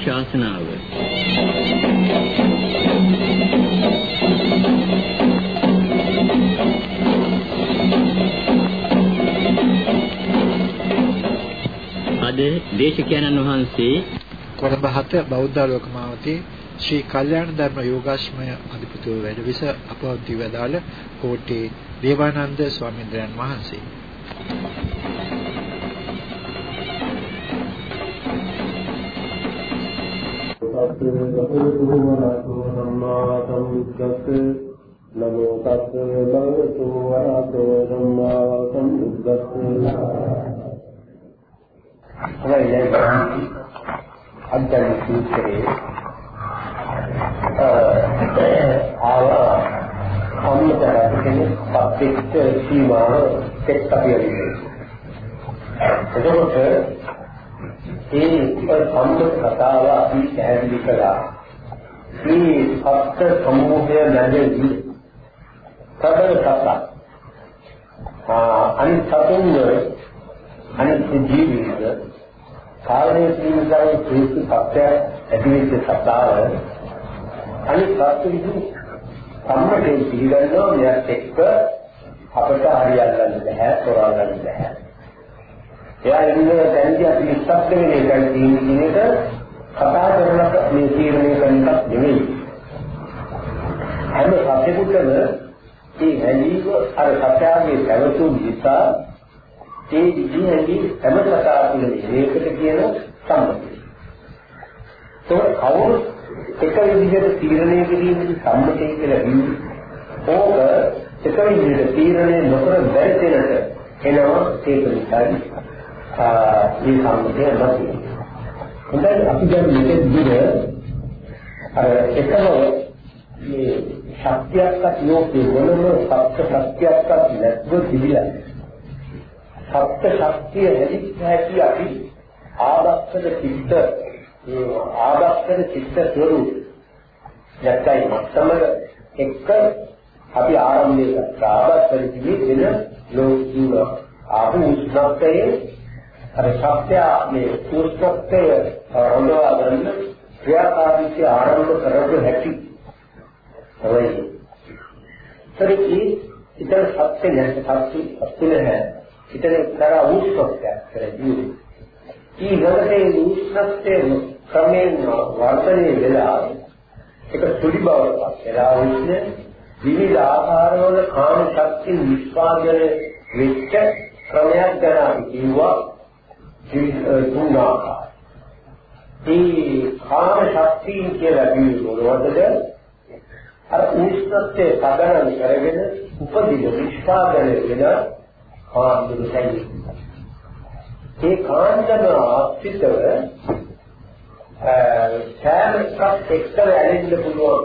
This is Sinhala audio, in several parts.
ධර්මානුශාසනාව අද දේශකයන්න් වහන්සේ කොළඹ හත බෞද්ධ ලෝකමාවතී ශ්‍රී කල්යාණ ධර්ම යෝගාශ්‍රමය අධිපතිව වැඩවිස අපවත්ී වදාළ කෝට්ටේ දේවානන්ද ස්වාමීන් වහන්සේ. භගවතු වරහතෝ සම්මා සම්බුද්දස්ස නමෝ තස්සේ භගවතු වරහතෝ සම්මා සම්බුද්දස්ස අවයිලයි අද්දන සූත්‍රයේ ආව අම්මතරකින් පත්‍රික සීමාව එක් අපියන්නේ එතකොට ඒ සම්මුත කතාව අපි පැහැදිලි කළා. මේ සත්‍ය සමූහය නැගෙදී කබර කතා. ආ අනිත් සතුන් අනිත් ජීවිත කාලයේ පිළිබඳව ක්‍රිස්තු සත්‍ය ඇතිවෙච්ච කතාව අනිත් සත්‍ය විදු සම්මතයෙන් පිළිගන්නවා මෙයත් එක්ක අපට හරියල්ලන්න බෑ, තොරල්ලන්න බෑ. එයා ඉන්නේ දැන්දී අපි ඉස්සත් වෙන එකයි තියෙන කියන එක කතා කරලා මේ තීරණය කරන එකක් නෙවෙයි. හැම සත්‍යකුටම මේ හැලීව අර සත්‍යයේ පැවතුම් නිසා ඒ විදිහේ හැම කතා තුළදී මේකට කියන සම්මතිය. ඒක කවුරු එක විදිහට තීරණය කිරීමේ සම්මතය කියලා කිව්වේ. ඕක එක විදිහට තීරණය නොකර බැරි තැනට එනවා ඒක නිසා මේ සම්මුතිය නැති. හොඳයි අපි දැන් මෙතෙක් දුර අර එකම මේ ශක්තියක්වත් ලෝකේ මොනම සත්‍ය සත්‍යයක්වත් නැත්ව තිබිලා. සත්‍ය ශක්තිය හැදිච්ච හැටි අපි ආදක්ෂද චිත්ත ආදක්ෂද චිත්ත ස්වરૂප යක්කයි මත්තම එක්ක අපි ආරම්භය කරා ආදක්ෂද කිවි වෙන ලෝකීය ආපු උෂ්ණත්වයේ අර සත්‍ය මේ සූත්‍රත්වය රඳවා ගන්න ක්‍රියාකාරීත්වය ආරම්භ කරපු හැටි තමයි. ඒකේ ඉතින් සත්‍ය නැහැ සත්‍ය සත්‍ය නැහැ. ඉතින් කර උත්සවයක් කරදී. ಈ වලේ උත්සවයේ ක්‍රමයෙන් වර්ධනය වෙලා එක සුඩි බවට පත් වෙලා විවිධ ආකාරවල කාම ශක්ති නිෂ්පාදනය වෙච්ච ක්‍රමයක් ගැන අපි කිව්වා තුන් ආකාරය. මේ කාම ශක්තිය කියලා කිව්වේ මොනවද? අර උෂ්ණත්වයේ පදනම් කරගෙන උපදින විස්පාදනය වෙන කාන්දුසයි. ඒ කාන්දන ආශ්‍රිතව සෑම එකක් එක්තර ඇලෙන්න පුළුවන්.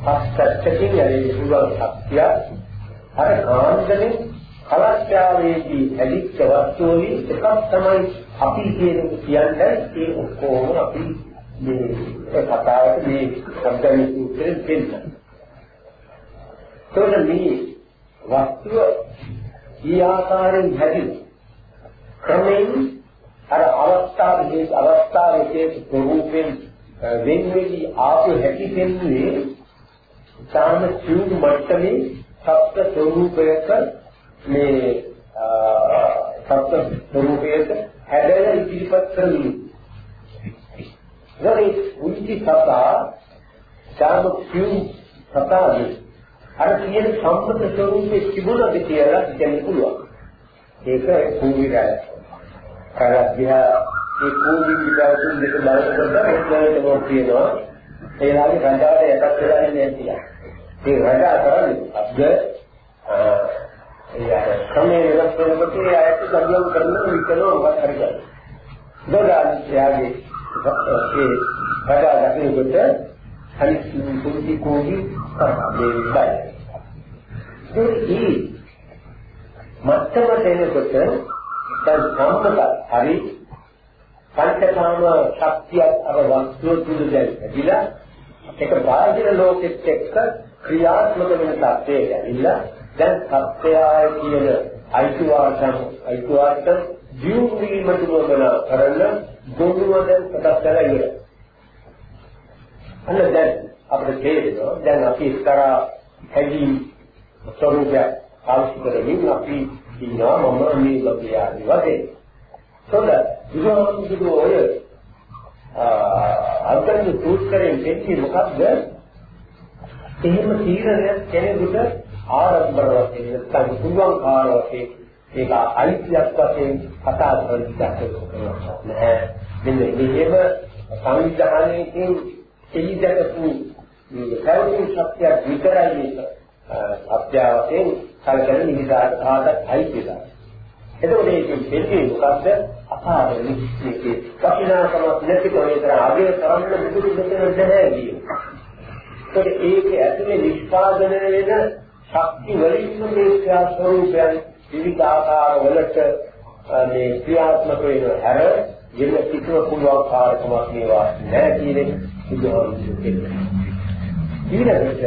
පස්සටකින් ඇලෙන්න පුළුවන් ශක්තිය අර කාන්දනේ කලස්ත්‍යාවේදී ඇදිච්ච වස්තු වලින් එකක් තමයි අපි කියන කියන්නේ ඒ ඔක්කොම අපි මේ කතාවට මේ සම්පූර්ණ සූත්‍රයෙන් දෙන්න. ඒකද මේ වස්තුව ඊ ආකාරයෙන් හැදින ක්‍රමයෙන් අර අවස්ථාවේ අවස්ථාවේ ස්වરૂපෙන් වෙන වෙලී ආපු හැටි දෙන්නේ සාම සිව් මට්ටමේ සත්‍ය ස්වરૂපයක මේ සත්‍ය ස්වરૂපයට හැදෙන ඉදිරිපත් කරමින්. ගරේ උන්ති සතා ඡාම කියු සතාගේ අර කියන සම්පත ස්වરૂපේ තිබුණද කියලා හිතන්න පුළුවන්. ඒක කුඹිරය. කරද්දියා ඒ කුඹි විදවතුන් දෙක බලනකොට ඒකට මොකද කියනවා? ඒලාගේ රජාට යටත් වෙලා ඉන්නේ කියලා. ඒ රජා කරන්නේ අබ්ද ඒ අර ක්‍රමයේ වෙනස් වෙනකොට ඒ ආයත දඩුවම් කරන විකලෝ මොකක් හරි කරනවා. දොඩාන්තියාගේ ඒ වඩා දකිනකොට අනිත් පුංචි කෝටි කරනවා මේ විදිහයි. ඒ මත්තම දෙනකොට දැන් සම්පත හරි පංචකාම ශක්තිය අර වස්තුව තුල දැන් ඇදිලා ඒක බාහිර ලෝකෙත් එක්ක ක්‍රියාත්මක වෙන තත්ත්වයට ඇවිල්ලා දැන් සත්‍යය කියන අයිතිවාසිකම් අයිතිවාසිකම් ජීව වීම විමතුමන කරන ගොනුව දැන් ප්‍රකාශ කරලා ඉවරයි. අන්න දැන් අපිට තේරෙනවා දැන් අපි එක්තරා හැදී ස්වરૂපයක් පාවිච්චි කරමින් අපි ඉන්නවා මම මේ ලෝකයේ ආදි වශයෙන්. සොඳ බුදුහාමුදුරුවෝ ඔය අන්තර්ගත සූත්‍රයෙන් දෙන්නේ මොකක්ද? එහෙම තීරණයක් කෙනෙකුට ආරම්භර වශයෙන් නැත්නම් පුළුවන් කාල වශයෙන් ඒක අයිතියක් වශයෙන් කතා කරන්න ඉඩක් නැහැ. මෙන්න මේකම සංවිධානයේදී එළිදකපු කවුරුන් සත්‍ය විතරයි මේක අත්‍යවශ්‍යයෙන් කලකන නිදාට ආදත් අයිතිලා. එතකොට මේකෙන් දෙන්නේ මොකද්ද? අපාරණි මේකේ කපිනාකමක් නැති කොහේතර අගය කරන්න බුදු දෙකෙන් නැහැ කියන්නේ. ඒකට ඒකේ ඇතුලේ නිෂ්පාදනය වෙන ශක්ති වලින්ම මේ ක්‍රියා ස්වરૂපයන් විවිධ ආකාර වලට මේ ක්‍රියාත්මක වෙන හැර වෙන කිසිම පුළුවන් කාර්යකමක් මේවා නැහැ කියන එක බුදුහාමුදුරුවෝ කියනවා. ඊළඟට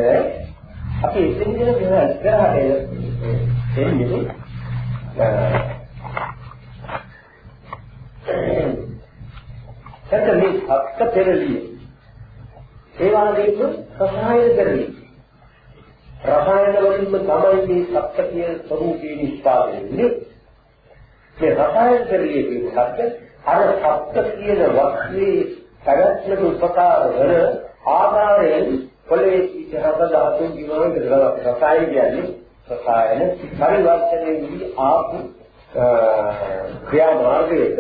අපි එතන ඉඳලා මෙහෙම ඉස්සරහට එන්නේ එතන මේ අක්ක පෙරළිය ඒ වගේම රසායන කරන්නේ රසායන වලින්ම තමයි මේ සත්‍ය කියන ස්වરૂපේ නිස්පාදනය වෙන්නේ මේ රසායන කරන්නේ කියන්නේ අර සත්‍ය කියන වස්තුවේ පැවැත්මට උපකාර වන ආකාරයෙන් පොළවේ ඉහත ධාතු විමාන දෙකක් රසායන කියන්නේ රසායන පරිවර්තනයේදී ආපු ක්‍රියා මාර්ගයක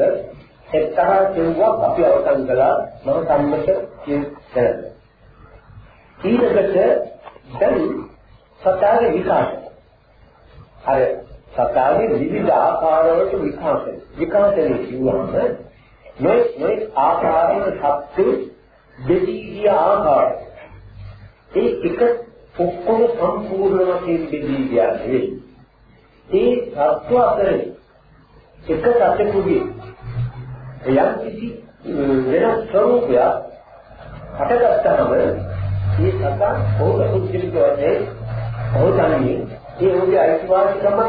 එක්තරා කෙරුවක් අපි අවසන් කළා මම සම්මත කියන තැන. ඊළඟට දැන් සතාවේ විකාශය. අර සතාවේ විවිධ ආකාරවලට විකාශය. විකාශනය කියවම මේ මේ ආකාරයේ සත්‍ය දෙවි ගිය ආකාරය ඒ එක ඔක්කොම සම්පූර්ණ වශයෙන් බෙදී ගියා නෙවෙයි. ඒ සත්ව අතරේ එක සතෙකුගේ යම් කිසි වෙනස් ස්වરૂපයක් හටගත්තම ඒ සතා බෞද්ධ සුද්ධික වශයෙන් අවතන්නේ ඒ ඔහුගේ අයිතිවාසිකම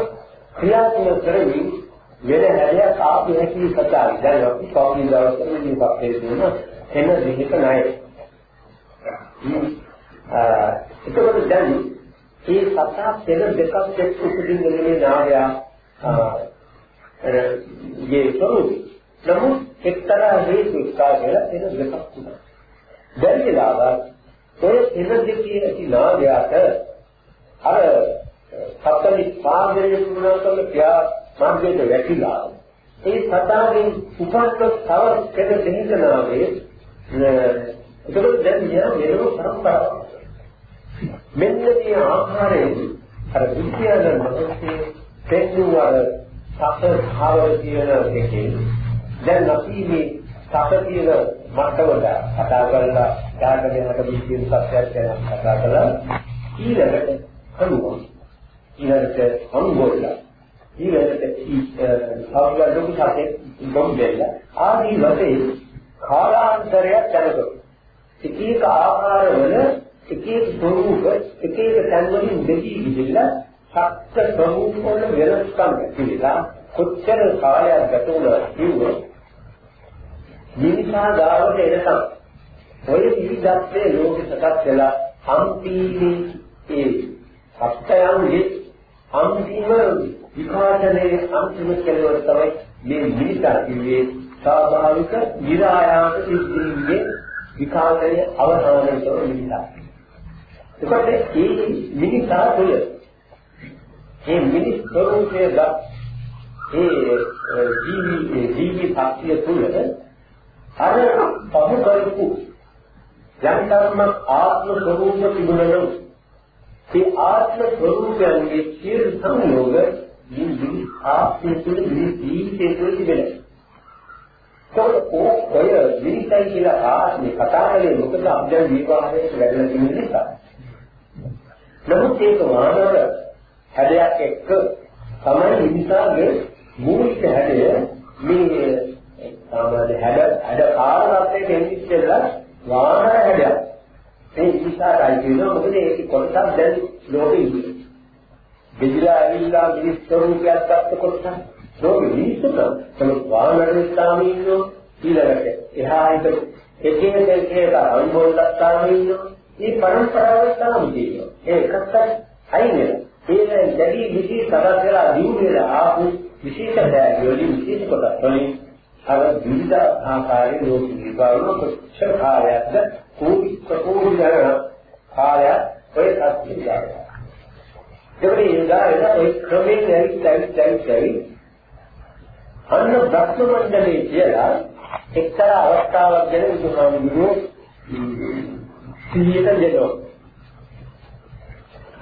ක්‍රියාත්මක කරමින් වෙන හැරයක් ආපු හැකි සතා දැන් අපි පෞද්ගලික දවසක මේ පක්ෂයේ තියෙන එන විහික නැහැ. එතකොට දැන් මේ සතා පෙර දෙකක් එක්ක උපදින මේ නාගයා ගේ ස්වરૂපය. නමුත් එක්තරා හේතු එක්කා කියලා පෙර දෙකක් වුණා. දැන් වෙලාවත් ඔය පෙර දෙකේ ඇති නාගයාට අර සත්ත්වි පාදයේ තුනකම කියා මාර්ගයට වැටිලා ඒ සතාගෙන් උපන්ත තව පෙර දෙහික නාගේ එතකොට දැන් මෙයා මෙලොව පරම්පරාවක් මෙන්න මේ ආකාරයෙන් අර විද්‍යාව මතකයේ තෙන්නු අර සත භාවය කියන එකේ දැන් අපි මේ සත කියන මට්ටමට කතා කරලා ඥානගෙනට විශ්ින් සත්‍යයක් ගැන කතා කළා. ඊළඟට අනුව ඊළඟට අනුගොල්ල ඊළඟට සාවල ලොකු සතේ ගොම්බෙල්ල ආදී වශයෙන් කාලාන්තරයක් යනකොට එක එක ආකාරවල එක එක ස්වરૂප එක එක තැන්වලින් දෙකී ගිහිල්ලා සත්‍ය ස්වરૂප වල වෙනස්කම් ඇතිලා කොච්චර කාලයක් ගත වුණා කිව්වොත් මිනිසා ගාවට එනකම් ඔය විවිධත්වයේ ලෝක සකස් වෙලා අන්තිමේ ඒ සත්‍යයන්ගේ අන්තිම විකාශනයේ අන්තිම කෙලවර තමයි මේ මිනිසා කිව්වේ. ස්වාභාවික විරායාස සිද්ධීන්ගේ විකාශනයේ අවසානයේ තව මිනිසා එතකොට මේ මිනිසා තුළ මේ මිනිස් ස්වરૂපයේ ගත් ඒ ජීවි ජීවි ශක්තිය තුළ අර පහු කරපු යම් කර්ම ආත්ම ස්වરૂප තිබුණනම් ඒ ආත්ම ස්වરૂපයන්ගේ සියලු සංයෝග මේ මිනිස් ආත්මය තුළ මිනිස් ජීවිතය තුළ තිබෙනවා. ඒක ඔය මිනිසයි කියලා ආත්මේ කතා කරේ මොකද අභ්‍යන් විවාහයට වැඩලා තියෙන නිසා. නමුත් ඒක මානව හැඩයක් එක්ක තමයි මිනිසාගේ මූලික හැඩය මේ සාමාන්‍ය හැඩ හැඩ කාරණාත්මක එන්නේ වාහන හැඩයක්. ඒ මිනිසාටයි කියනවා මොකද ඒක කොටසක් දැන් ලෝකෙ ඉන්නේ. බෙදලා ඇවිල්ලා මිනිස් ස්වරූපයක් ගත්ත කොටසක්. ලෝකෙ මිනිස්සුන්ට තමයි භාවනාවේ ස්ථාමී ඉන්නෝ ඊළඟට එහා හිට එක එක එක එක අනුභව ස්ථාමී ඉන්නෝ මේ පරම්පරාව ස්ථාමී තියෙනවා ඒ එකක්වත් අයින් වෙනවා ඒක දැඩි විශේෂ තරක් වෙලා දියු වෙලා ආපු විශේෂ දැඩි විශේෂ කොටස් වලින් අර විවිධ ආකාරයේ ලෝක විභාගන කොච්චර කාලයක්ද කෝටි කෝටි ගණන කාලයක් ඔය සත්‍ය විභාගය. ඒකේ ඉඳලා ඔය ක්‍රමයෙන් ඇවිත් ඇවිත් ඇවිත් ඇවිත් අන්න භක්ම මණ්ඩලේ කියලා එක්තරා අවස්ථාවක් ගැන බුදුහාමුදුරුවෝ සිහියට දෙනවා.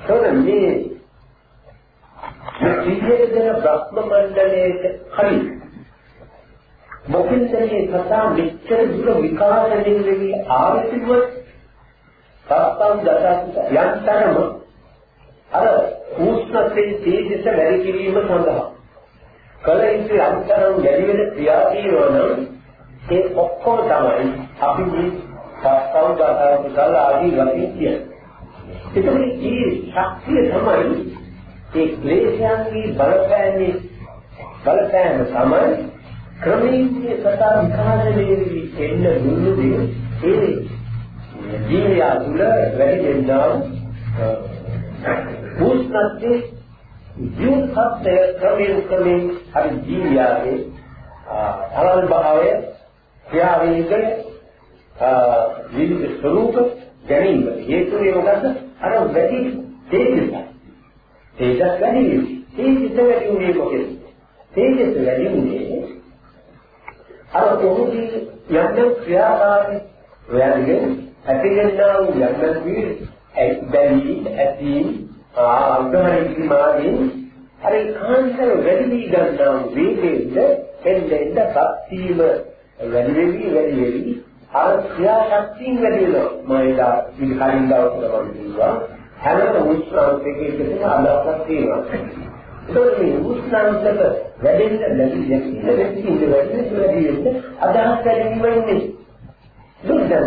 ඒකනේ මේ සිහියට දෙන භක්ම මණ්ඩලයේ කලින් මොකෙන්ද මේ කතා මෙච්චර දුර විකාශනය වෙවි ආවිතිව සත්‍යම් දසත් යන්තරම අර උෂ්ණතේ තේජස වැඩි කිරීම සඳහා කල යුතු අන්තරම් වැඩි වෙන ක්‍රියාතියෝ නම් ඒ ඔක්කොම තමයි අපි මේ සත්‍යම් දසත් කුසල ආදී වශයෙන් කියන්නේ. ඒකනේ මේ ශක්තිය තමයි ඒ ක්ලේශයන්ගේ බලපෑමේ බලපෑම තමයි ක්‍රමයේ කතා විකාශනය වෙවි එන්න දුන්නුදී ඒ ජීවිය තුළ වැඩි වෙනවා උෂ්ණත්වයේ ජීවන සත්‍ය ක්‍රමයෙන් ක්‍රමයෙන් හරි ජීවියාගේ අලල් භාවය ක්‍රියාවේගය විවිධ ස්වરૂප ගැනීම. හේතුවේ මොකද්ද අර වැඩි තේජස තේජස් වැඩි තේජස වැඩි උනේ මොකද තේජස වැඩි උනේ අර ඔහුගේ යම් ක්‍රියාකාරී වෑගෙන ඇතිවෙනා වූ යම් වී බැලී ඇති අංගහරි මාගේ අර කාන්තර වැඩි වී ගන්නා වේගෙන්ද එන්නෙන්ද භක්තියම වැඩි වෙවි වැඩි වෙවි. අර ක්‍රියා ශක්තිය වැඩි වෙනවා. මම එදා ඉතින් කලින් දවස්වල වගේ කිව්වා. හැම උත්සාහයකදී තියෙන අදහසක් තියෙනවා. ඒකෝ මේ උස්නාන්තක වැඩෙන්න ලැබි යකින වෙච්ච වැඩි වැඩි අදහස් වැඩි වෙන්නේ දුන්නා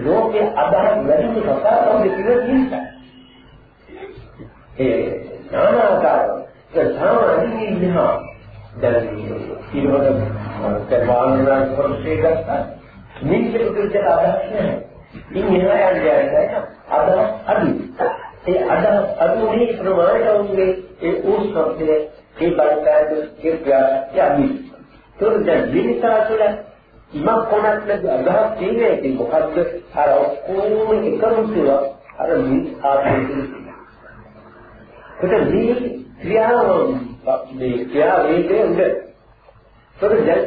ලෝකේ අදහස් වැඩි කතාවද කියලා කියනවා ඒ නානාකාර සාමාන්‍ය ඉන්නවා දැන් ඊළඟ කරවානවා ප්‍රොසෙස් ගත්තා. මේක පිළිතුරට අදහස් නැහැ. ඉතින් එහා යන්නේ අදහස් අඩුයි. ඒ අදහස් අදුනේ ප්‍රමාණයට වුනේ ඒ උත්සවයේ ඒ බලපෑම ඒ ප්‍රයාසය තොර දැන් විනිසා තුළ ඉමක් කොනක් නැද අදහස් තියෙන්නේ ඉතින් මොකද්ද? අර ඔක්කොම එකම තුව අර මේ ආකාරයෙන් ඒකට මේ ක්‍රියාව මේ ක්‍රියා වේගයේ උඩ තොර දැන්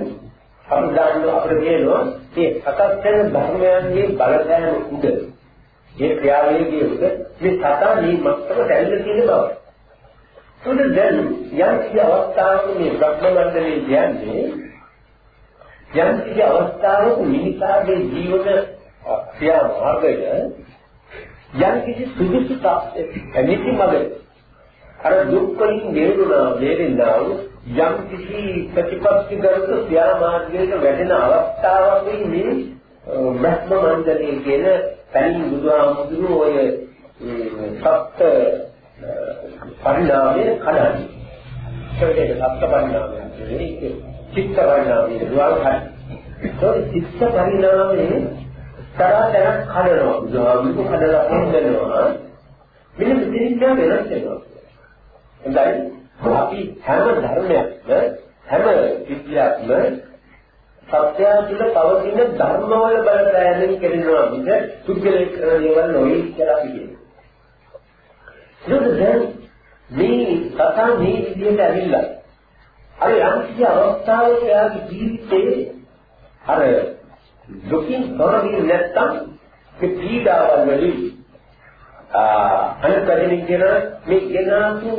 අපි දාන්න අපිට කියනවා මේ සකස් වෙන ධර්මයන්ගේ බලපෑම උඩ මේ ක්‍රියාවලියේ උද මේ සතා මේ මත්තම දැල්ල තියෙන බව. උද දැන් යම් කිසි අවස්ථාවක මේ බ්‍රහ්ම මණ්ඩලයේ කියන්නේ යම් කිසි අවස්ථාවක මිනිසාගේ ජීවන ක්‍රියා මාර්ගය යම් කිසි සුදුසු තාක්ෂණික මග අර දුක් වලින් වේදුනා වේදෙනා යම් කිසි ප්‍රතිපත්ති කරක ක්‍රියා මාර්ගයක වැඩෙන අවස්ථාවක මේ බ්‍රහ්ම මණ්ඩලයේ කියන තනින් බුදුහාමුදුරුවෝ ඔය සත්‍ය පරිණාමයේ කඩන්නේ. ඒකේ සත්‍ය පරිණාමය කියන්නේ චිත්ත පරිණාමය දුවල් හරි. ඒ චිත්ත පරිණාමයේ තරතරක් කඩනවා. බුදුහාමුදුරුවෝ කඩලා පොන්දනවා. මෙන්න මෙතනින් වෙනස් වෙනවා. හොඳයි. අපි හැම ධර්මයක්ම හැම විද්‍යාත්ම සත්‍යය තුළ පවතින ධර්මවල බලපෑමෙන් කෙරෙනවා මිස සුද්ධලේ කරන දේවල් නොවේ කියලා අපි කියනවා. ඒක දැන් මේ කතා මේ විදිහට ඇවිල්ලා අර යම් කිසි අවස්ථාවක එයාගේ ජීවිතේ අර දුකින් තොර වී නැත්තම් ඒ පීඩාවල් වලින් ආ අනිත් කියන මේ ගෙනාතු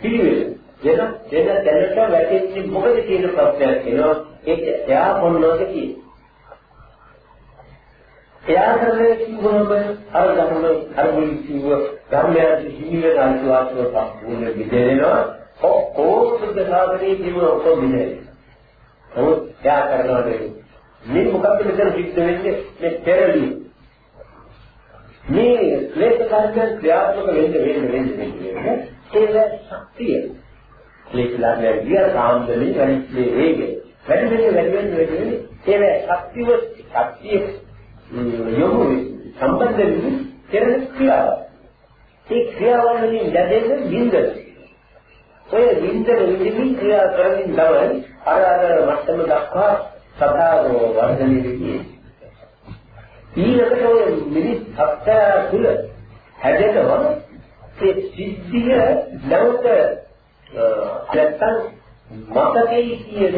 පිළිවෙල වෙන වෙන දැනට වැටෙන්නේ මොකද කියන ප්‍රශ්නයක් එනවා ඒක එයා මොනවද කියන්නේ එයා කරන්නේ කිව්වම අර ධර්ම අර මුලින් කිව්ව ධර්මයන් හිමිවෙන අනිවාර්යව සම්පූර්ණ විදේනවා ඔක්කොම සුද්ධ සාධනේ කිව්ව ඔක්කොම විදේ නමුත් එයා කරනවා මේ මොකක්ද මෙතන සිද්ධ වෙන්නේ? මේ පෙරලිය මේ ක්ලේශ කාර්යයන් ක්‍රියාත්මක වෙන්න වෙන්න වෙන්න වෙන්න. ඒක ශක්තිය. ලේකලා වැඩි සාන්දලි වැඩි වේගය. වැඩි වෙන්නේ වැඩි වෙන්නේ වැඩි වෙන්නේ ඒ ශක්තිය ශක්තිය යොමු සම්බන්ධ වෙන්නේ කරන ක්‍රියාව. ඒ ක්‍රියාවල් වලින් ලැබෙන බින්දර. ඔය බින්දර විදිහින් ක්‍රියා කරමින් තමයි අර අර මට්ටම දක්වා සදාව වර්ධනය වෙන්නේ. ඊළඟට ඔය මිනිස් හත්ය තුල හැදෙනවා ඒ සිද්ධිය නැවත නැත්තම් මතකයි කියන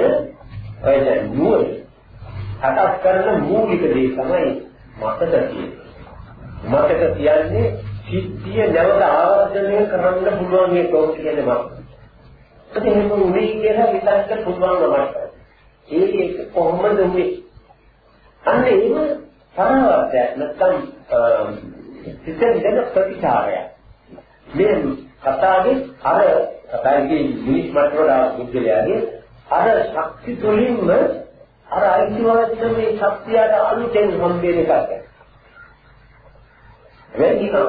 ඔය දැන් නුවණ හටස් කරන මූලික දේ තමයි මතක කියන්නේ. මතක කියන්නේ සිද්ධිය නැවත ආවර්ජනය කරන්න පුළුවන් මේ කවුද කියන්නේ මම. ඉතින් එහෙම උනේ කියලා විතරක් පුළුවන් නමක්. ඒක කොහොමද උනේ? අන්න ඒක පරාවර්තයක් නැත්තම් සිතෙන් දෙන ප්‍රතිචාරයක්. මේ කතාවේ අර කතාවේ මිනිස් මට්ටමට බුද්ධලයාගේ අර ශක්ති තුලින්ම අර අයිතිවාසිකම මේ ශක්තියට අලුතෙන් හම්බෙන එකක්. වෙන්නේ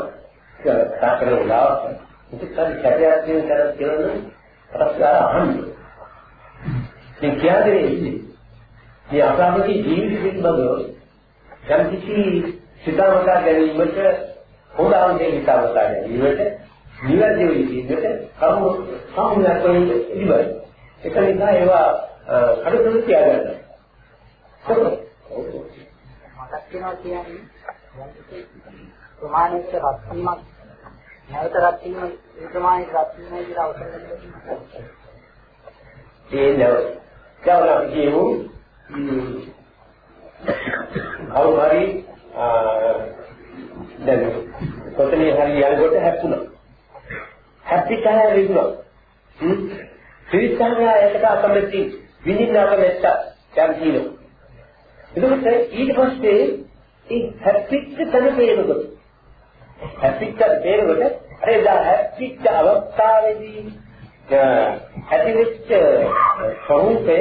කතා කරන වෙලාවට ඉතින් කැපයක් දෙන කරලා කියන ප්‍රශ්න අහන්නේ. මේ කියන්නේ ඉන්නේ. මේ අපරාධී ජීවිත පිළිබඳව යම් කිසි සිතාමතා ගැනීමට හොදාන්නේ හිතාමතා ගැනීමට නිවැරදිව ඉදිරියට කරුණු සම්මුලක් වලින් ඉදිරිය. ඒක නිසා ඒවා කඩතුළු තියාගන්න. මතක් වෙනවා කියන්නේ ප්‍රමාණික රත් වීමක් නැවත රත් වීම ඒ ප්‍රමාණයට රත් වීමයි කියලා අවසර දෙනවා. ඒ නව කවලා කියමු කවුරු හරි දැන් කොතනේ හරි යනකොට හැප්පුණා. හැප්පිච්චා රිදුණා. හ්ම් ත්‍රිසංගය එකට අකමැති විඳින්න අකමැත්ත දැන් කියනවා. එතකොට ඊට පස්සේ ඒ හැප්පිච්ච තැන පේනකොට හැප්පිච්ච පේනකොට අර එදා හැප්පිච්ච අවස්ථාවේදී ඇතිවෙච්ච ස්වરૂපය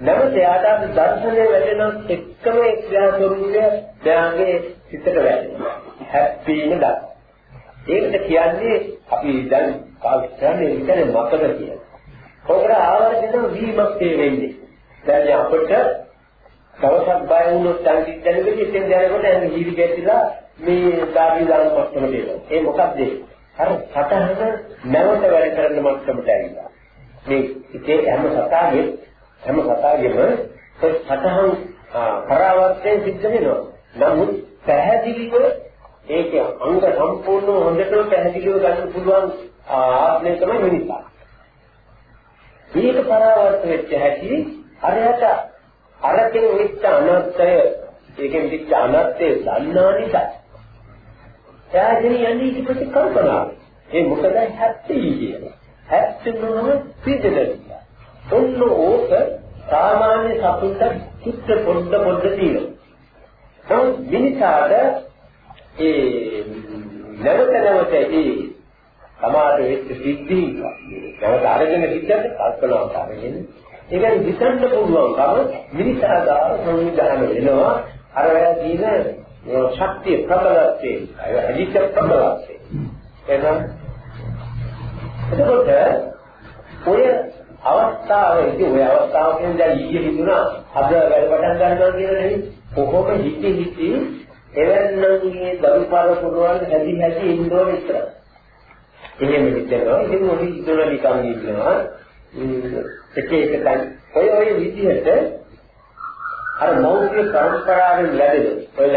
නැවත යාට දර්ශනය වැඩෙන එක්කම ඒ ක්‍රියා ස්වરૂපය දැනගේ සිතට වැටෙනවා. හැප්පීම දා. ඒකට කියන්නේ අපි දැන් පාවිච්චි කරන්නේ ඉතින් මතක කියලා. කොහොමද ආවර්ජන වීමක් වෙන්නේ. දැන් අපිට දවසක් බය වුණොත් සංගීත දැනගන්න ඉතින් දැනගන්න ඇඟ ජීවි ගැටිලා මේ ධාර්මි දාන මට්ටමට එනවා. ඒ මොකක්ද? අර සතහන නැවත වැඩ කරන මට්ටමට ඇවිල්ලා. මේ ඉතේ හැම සතාගේ හැම සතාගේම සතහන් පරාවර්තයෙන් සිද්ධ වෙනවා. නමුත් පැහැදිලිව ඒකේ අංග සම්පූර්ණ හොඳටම පැහැදිලිව ගන්න පුළුවන් ආත්මය තමයි මිනිසා. මේක පරාවර්ත වෙච්ච හැටි අරයට අරකින් විච්ච අනර්ථය ඒකෙන් විච්ච අනර්ථය දන්නා නිසා එයාගෙන යන්නේ ඊට පස්සේ කල්පනා. ඒ මොකද හැප්පී කියන්නේ. හැප්පෙනවම පිළිදෙනවා. ඔන්න ඕක සාමාන්‍ය සතුට චිත්ත පොඩ්ඩ පොඩ්ඩ තියෙනවා. නමුත් මිනිසාට ඒ නැවත නැවත ඒ සමාද වෙච්ච සිද්ධි නැවත අරගෙන සිද්ධියට කල්පනාවට අරගෙන ඒකෙන් හිතන්න පුළුවන්කම මිනිසාදාර සංවිධාන වෙනවා. අර වෙලා තියෙන ශක්තිය ප්‍රබලත්වයේ අය අධික ප්‍රබලත්වයේ එහෙනම් එතකොට ඔය අවස්ථාවේදී ඔය අවස්ථාව කියන්නේ දැන් ඊයේ හිතුණා අද වැඩ පටන් ගන්නවා කියලා නෙවෙයි කොහොම හිතේ හිතේ එවන්නන්ගේ දරුපාර පුරවල් හැදි හැදි ඉන්නෝ විතරයි එහෙම හිතනවා. ඉතින් ඔහි ඉඳලා නිකන් ඉන්නවා. එක එක තැන් ඔය ඔය විදිහට අර මෞර්ය පරම්පරාවෙන් ලැබෙන ඔය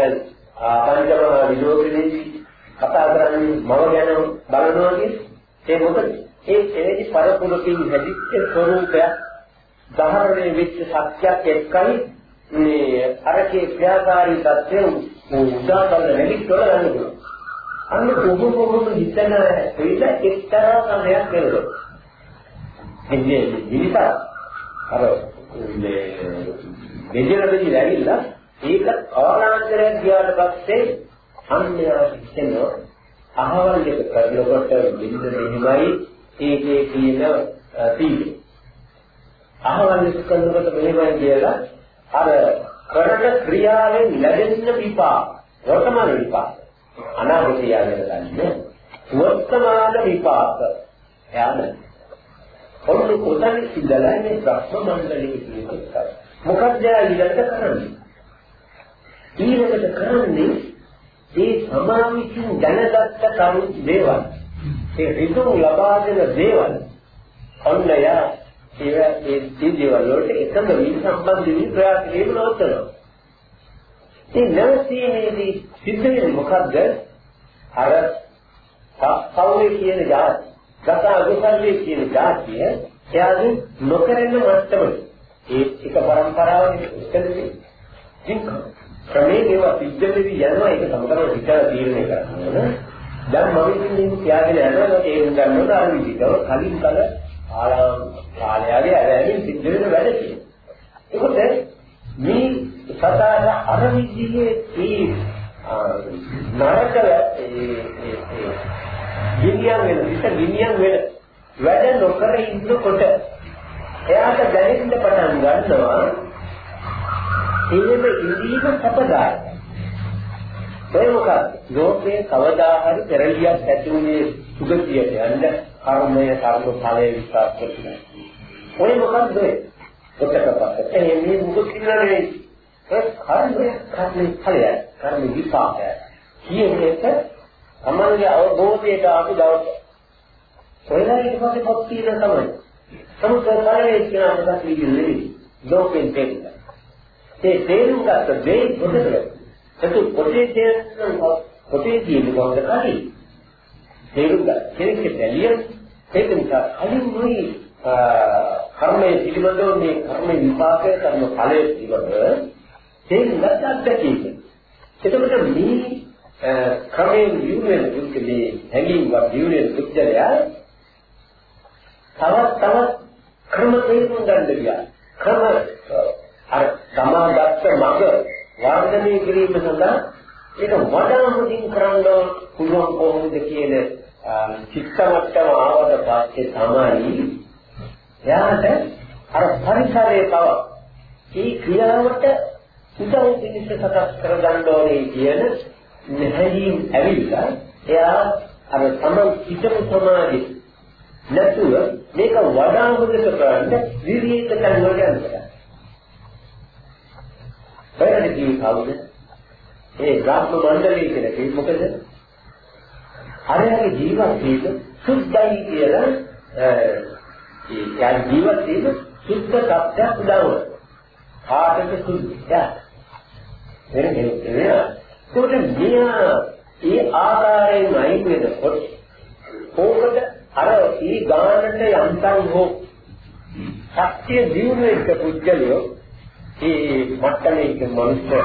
පංචම විලෝකයේදී කතා කරන්නේ මව ගැන බලනවා කියන්නේ ඒ මොකද ඒ එවැනි පරපුරකින් හැදිච්ච ස්වરૂපයක් ධාරණය වෙච්ච සත්‍යයක් එක්කයි මේ අරකේ ක්‍රියාකාරී தත්ත්වය උදා කරන වෙලිටවල ගන්න පුළුවන්. අන්න කොහොම කොහොම හිතන විල එක්තරා සමයක් කරනවා. එන්නේ මිනිසා අර මේ දෙජලදී ඇවිල්ලා ඒක අවනාන්තරයක් ගියාට පස්සේ අන්‍යයා හිතෙනවා අහවල් එක කරනකොට බින්ද මෙහිමයි ඒකේ තියෙන තීව්‍රය. අහවල් එක කරනකොට මෙහෙමයි කියලා අර කරන ක්‍රියාවෙන් ලැබෙන විපාක වර්තමාන විපාක අනාගතය ගැන දන්නේ වර්තමාන විපාක එයාම ඔන්න කොතන ඉඳලා මේ බ්‍රහ්ම මණ්ඩලයේ කියන එක. මොකක්ද ඊළඟට කරන්නේ? ඊළඟට කරන්නේ ඒ සමාවිසින් දැනගත්ත කරු දේවල්. ඒ ඍතු ලබා දෙන දේවල්. ඔන්න යා ඒවා ඒ දේවල් වලට එකම වී සම්බන්ධ වී ප්‍රයාස කිරීම නවත්තනවා. ඉතින් නැවතීමේදී සිද්ධ වෙන්නේ මොකද්ද? අර සෞරේ කියන જાති, ගතාගසල්ලේ කියන જાතිය එයාගේ නොකරන මට්ටමයි. ඒ එක પરම්පරාවනේ ඉස්සෙල්ලේ. ඉතින් ක්‍රමේ ඒවා සිද්ධ වෙවි යනවා ඒක සමගම විචාර තීරණය කරනවා. දැන් මම ඉන්නේ කියාගෙන යනවා ඒක තේරුම් ගන්න ඕන අර විදිහට කලින් කල ආරාම කාලයගේ ඇරෙමින් සිද්ධ වෙන වැඩ කියලා. ඒකත් මේ සතාට අර විදිහේ ඒ නරක ඒ ගිනියම් වෙන විස ගිනියම් වෙන වැඩ නොකර ඉන්නකොට එයාට දැනෙන්න පටන් ගන්නවා එහෙම ඉඳීම සපදායි. ඒ මොකද ලෝකේ කවදා හරි පෙරලියක් ඇති වුණේ සුගතියට යන්න කර්මය කර්ම ඵලය විශ්වාස කරනවා. ඔය මොකද්ද? ඔතකපත්. ඒ මේ මුකුත් කියලා නෙවෙයි. ඒ කර්මය කර්ම ඵලය කර්ම විපාකය. කියන එක තමන්ගේ අවබෝධයට ආපු දවස. ඔයලා ඊට පස්සේ පොත් කියන තමයි. සමුද ඵලයේ කියන අපට කියන්නේ ලෝකෙන් දෙන්න. ඒ තේරුම් ගත්ත දේ පොතේ ඒක පොතේ තේරුම් පොතේ තියෙන කොහොමද කලින් තේරුම් ගන්න. කෙනෙක් බැලිය ඒක නිසා කලින් මොයි කර්මයේ පිළිබඳව මේ කර්ම විපාකය කරන ඵලයේ පිළිබඳව තේරුම් ගත්ත අත්දැකීම. එතකොට මේ ක්‍රමයෙන් දියුණුවෙන පුද්ගලයේ හැඟීම්වත් දියුණුවෙන පුද්ගලයා තවත් තවත් ක්‍රම තේරුම් ගන්න ගියා. ක්‍රම අර සමාගත මඟ වර්ධනය කිරීම සඳහා ඒක වඩා හොඳින් කරන්න පුළුවන් කොහොමද කියන චිත්තමට්ටම ආවද පස්සේ තමයි එයාට අර පරිසරයේ බව ඒ ක්‍රියාවට උදව් පිණිස සකස් කරගන්න ඕනේ කියන නැහැදීම් ඇවිල්ලා එයා අර තමන් හිතපු සමාධිය නැතුව මේක වඩා හොඳට කරන්න විවිධ තැන් වලට යනවා බයරට කිව්වේ කවුද? ඒ බ්‍රහ්ම මණ්ඩලය කියලා කිව්වේ මොකද? අරයාගේ ජීවත් වීම සුද්ධයි කියලා ඒ යා ජීවත් වීම සුද්ධ සත්‍යයක් උදවන. කාටද සුද්ධ? වෙන කෙනෙක් නෙවෙයි. ඒකට මෙයා ඒ ආකාරයෙන් අයින් වෙනකොට ඕකට අර ඒ ගානට යන්තම් හෝ ශක්තිය දියුණු වෙච්ච පුද්ගලයෝ ඒ මට්ටමේ ඉන්න මනුෂ්‍ය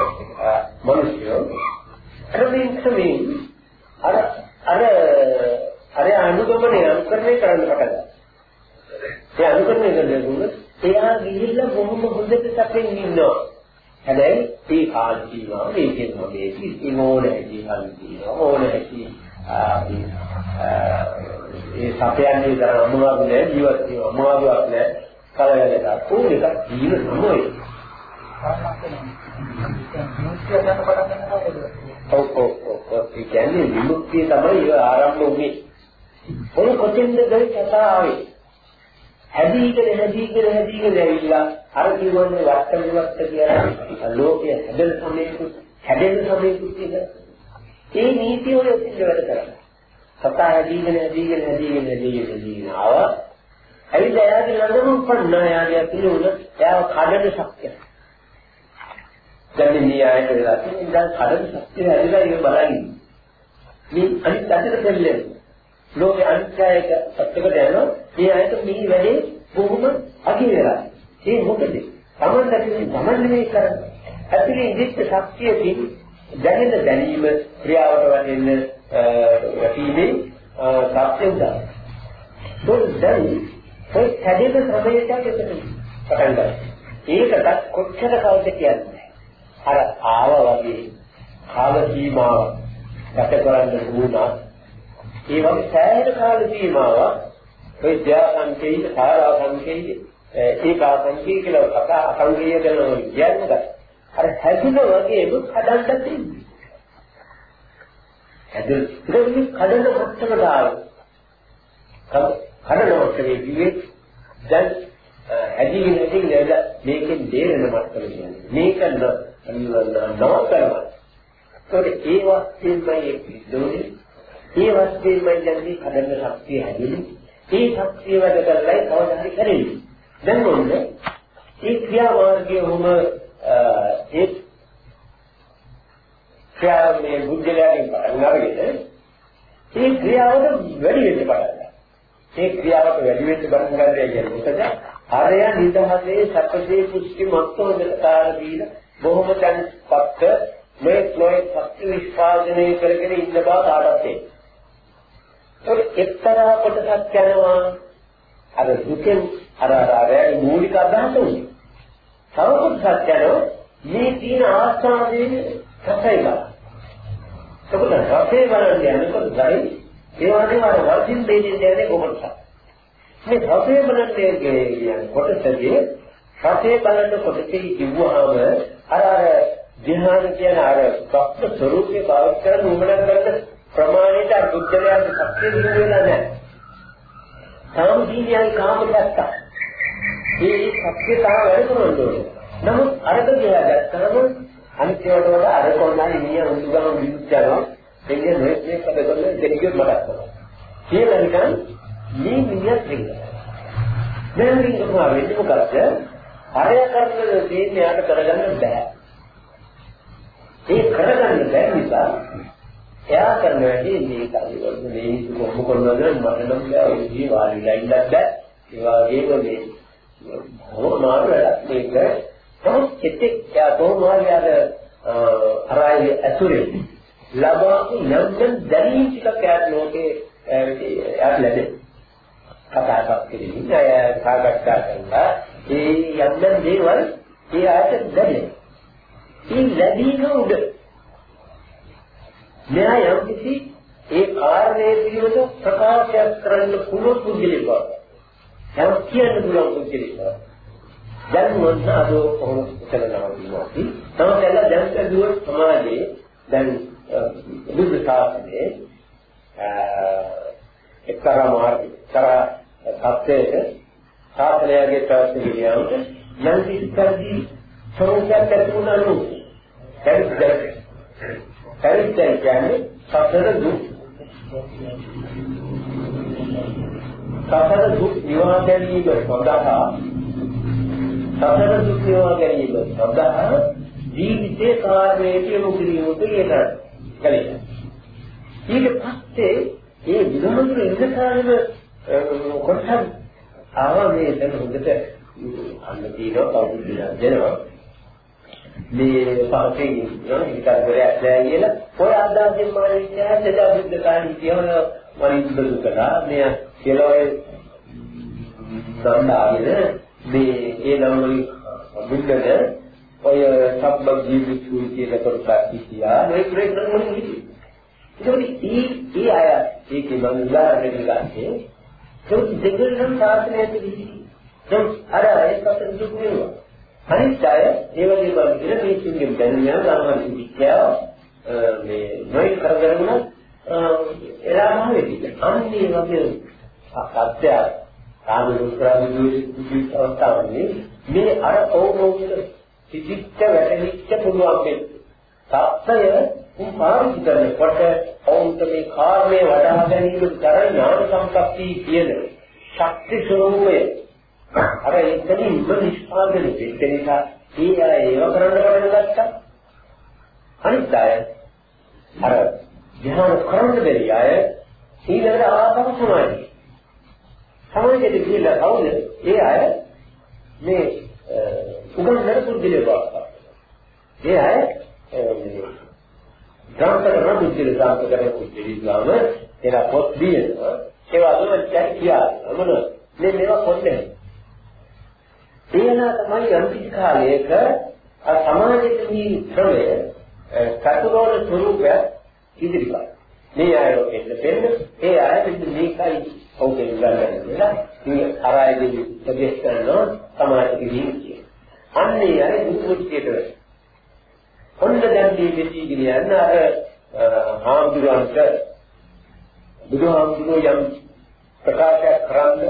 මනුෂ්‍යෝ ක්‍රමයෙන් ක්‍රමයෙන් අර අර අර අනුගමනය අනුකරණය කරන්න පටන් ගන්නවා. ඒ අනුකරණය කරනකොට එයා ගිහිල්ලා බොහොම හොඳට සැපෙන් ඉන්නවා. හැබැයි ඒ කාල සීමාව මේකෙන් මේ ඉතින් ඕන ඇති කල්පිනවා ඕන ඇති ඒ සැපයන්නේ දර අමුවාග නෑ ජීවත් වෙනවා අමුවාගක් නෑ කලවැදට ඕන එකක් ජීව සමෝයි ඔව් ඔව් ඔව් ඒ කියන්නේ විමුක්තිය තමයි ආරම්භ වුනේ. ඔය කොතෙන්ද ගයි කතා ආවේ? හැදීගෙන හැදීගෙන හැදීගෙන ඇවිල්ලා අර කිව්වනේ වට්ට විවට්ට කියලා ලෝකයේ හැදෙන සමයකුත් හැදෙන සමයකුත් කියලා. ඒ නීතිය ඔය ඔතින් වැඩ කරන්නේ. සතා හැදීගෙන හැදීගෙන හැදීගෙන හැදීගෙන හැදීගෙන ආවා. ඇවිල්ලා එයාගේ ළඟම උපන්න එයාගේ පිළිවෙල එයාව කඩන ශක්තිය. දැන් මේ ආයත වෙලා තියෙන දැන් කඩන ශක්තිය ඇවිල්ලා ඒක බලන්නේ. මේ අනිත් අතට දෙල්ලේ. ලෝකේ අනිත්‍යයක සත්‍යකට යනවා. මේ ආයත මේ වැඩේ බොහොම අගිය වෙලා. ඒ මොකද? Taman දැකීම Taman නෙමෙයි කරන්නේ. ඇතුලේ ඉදිච්ච ශක්තියකින් දැනෙන දැනීම ක්‍රියාවට වදින්න යටීමේ සත්‍ය උදා. දැන් ඔය කැඩෙන ක්‍රමයට එතන පටන් ගන්නවා. ඒකට කොච්චර කවුද කියන්නේ? අර ආව වගේ කාල සීමාවක් ගත කරන්න වුණා ඒ වගේ සෑහෙන කාල සීමාවක් ඔය ධ්‍යාසංකේය සාරා සංකේය ඒකා සංකේය කියලා කතා අසංකේය කරනවා කියන්නේ අර හැදුන වගේ දුක් හදන්න තියෙන්නේ. හැදුන ඉතින් කඩන මට්ටමට ආව කඩන මට්ටමේ කිව්වේ දැන් ඇදීගෙන ඇදීගෙන ඇවිල්ලා මේකෙන් දේරෙන මට්ටම කියන්නේ. මේක නවතරම. ඒකට ඒ වස්තුවෙන්මයි දුන්නේ. ඒ වස්තුවෙන්මයි දැන් හදන්න ශක්තිය හැදෙන්නේ. ඒ ශක්තිය වැඩ කරලා කවදා හරි කරෙන්නේ. දැන් මොන්නේ මේ ක්‍රියා මාර්ගයේ වුම ඒ ක්‍රියාවේ බුද්ධලයෙන් පටන් අරගෙන ඒ ක්‍රියාවට වැඩි වෙන්න පටන් ගන්නවා. ඒ ක්‍රියාවට වැඩි වෙන්න පටන් ගන්නවා කියන්නේ මොකද? අරය නිදහසේ සැපසේ පුෂ්ටි මත්තෝදක කාල දීලා බොහොම දැන්පත් මේ නොයේ ශක්ති නිෂ්පාදනය කරගෙන ඉන්න බව කාටත් ඒක එක්තරා කොටසක් යනවා අර දුකෙන් අර අර මූලික අදහස උනේ. තව කොටසක් යනවා මේ තියෙන ආස්වාදයේ සැපයි බල. ඒකත් රසේ බලන්නේ යනකොට ගයි ඒ වගේම අර වර්ධින් දෙන්නේ නැහැ කොහොමද? මේ රසය බලන්නේ කියන්නේ කොටසදී රසය බලන කොටසේ කිව්වහම අර අර ධ්‍යාන කියන අර සත්‍ය ස්වરૂපේ පාවිච්චි කරන උමනක් ගන්න ප්‍රමාණයට අර බුද්ධයාගේ ශක්තිය දිනු වෙලා නැහැ. තාම දීනියයි කාම දැක්කා. මේ ශක්තිය තාම වැඩ කරන්න ඕනේ. නමුත් අරක කියලා දැක්කම අනිත් ඒවාට වඩා අර කොල්ලානේ මිනිහා උඳුගම විදුත් යනවා. දෙන්නේ නොයෙක් මේ කඩකොල්ල දෙනියොත් මතක් කරනවා. කියලා නිකන් මේ මිනිහත් වෙනවා. දැන් රිංගපුවා වෙන්නේ මොකද්ද? අරය කරන දේ මෙයාට කරගන්න බෑ. ඒ කරගන්න බැරි නිසා එයා කරන වැඩේ මේ කාර්යවල මේ කොහොම කරනවද මට නම් බෑ ඔය ජී වාලිලා ඉන්නත් බෑ. ඒ වගේම මේ මොනවාද මේක තවත් කෙටෙක් යා කොහොමද අර අරයි ඇතුලේ ලබාපු යම් යම් දැනීම් ටිකක් යාට ලෝකේ යාට ලැබෙන්නේ කතාවක් කිරීම අය සාකච්ඡා කරලා ඒ යම් යම් දේවල් ඒ ආයත දැනේ. ඒ ලැබීම උඩ මෙයා යම් කිසි ඒ කාරණේ පිළිබඳ ප්‍රකාශයක් කරන්න පුළුවන් පුද්ගලෙක් බව. යම් කියන්න පුළුවන් පුද්ගලෙක් බව. දැන් මොන අද කොහොමද කරනවා කියන්නේ. තමයි දැන් දැන් සමාජයේ දැන් බුද්ධ ශාසනයේ එක්තරා මාර්ග කරා සත්‍යයක ශාසනයගේ ප්‍රවෘත්ති විද්‍යාවට යම් කිසි ස්වરૂපයක් ඇති වුණා නෝ. පරිද්දක. පරිද්දක කියන්නේ සතර දුක්. සතර දුක් නිවා ගැනීම සඳහා සතර දුක් නිවා ගැනීම සඳහා ජීවිතේ කාර්යයට යොමු කිරීමට ඒක කලේ. ඊට පස්සේ ඒ විනෝද ඉඳකාරම කොටසක් ආවා මේ එතන හොඳට අන්න තියෙනවා කවුරුද දෙනවා. මේ පාකේ ඉන්නවා හිතාගරයක් නැහැ කියලා ඔය අදහසින් මම ඉන්නේ එදා බුද්ධ කාලේ කියන වරිද්ද දුකලා මේ කියලා ඔය සම්දාගෙන මේ ඒ නම් වලින් බුද්ධද ඔය සබ්බ ජීවිතු කියලා කොටසක් කියා මේ ප්‍රේත නම් වලින් හිටියේ. ඒකෝටි ඊ අය ඒකේ මම උදාහරණයක් ගන්නේ ඒක දෙකෙන් සාසනය ඇතුළේ දැන් අර ඒකත් දුක් වෙනවා. අනිත් අය ඒ වගේම විදිහට මේ සිංගෙන් දැනුමියා ගාමන විද්‍යාව මේ නොයි කරගෙන එලාම වෙදී. අන්නේ වගේ සත්‍ය කාම දුක්ඛාදී දුක් අවස්ථාවනේ මේ අර ඕනෝක සිතිච්ච වැටහිච්ච පුළුවන් මේ සත්‍යය උපාරිත කරනකොට ඔවුන්ට මේ කාර්යය වඩා ගැනීම කර ඥාන සම්පත්තිය කියන ශක්ති ස්වરૂපය අර එතනින් ඉබ නිෂ්පාදනය වෙච්ච නිසා ඒ අය ඒව කරන්න පටන් ගත්තා. අනිත් අය අර ධ්‍යාන කරන්න බැරි අය ඊළඟට ආපහු සමාධිය. සමාධියට ගිහිල්ලා කවුද? ඒ අය මේ උගන්වන පුද්ගලයෝ බවට ඒ අය ගාමතර බුද්ධිල සාපකරන කුච්චිරිස්ලාම එන පොත් දිනවා ඒවා දුන්න කියා මොන මේ මේවා පොන්නේ එයනා තමයි අන්තිම කාලයක සමාජයේ මේ ක්‍රමය කතුරෝල ස්වරූපය ඉදිරිපත්. මේ අය එන්න දෙන්න. ඒ අය මේකයි ඔවුන් ගන්න කියලා මේ අරායදී ප්‍රදේශ කරනවා සමාජයේ කියන්නේ අන්නේ අය දුක්ඛිතයට ඔන්න දැන් මේ මෙතිගෙන යන අර හාමුදුරන්ට බුදුහාමුදුරුවෝ යම් ප්‍රකාශයක් කරන්න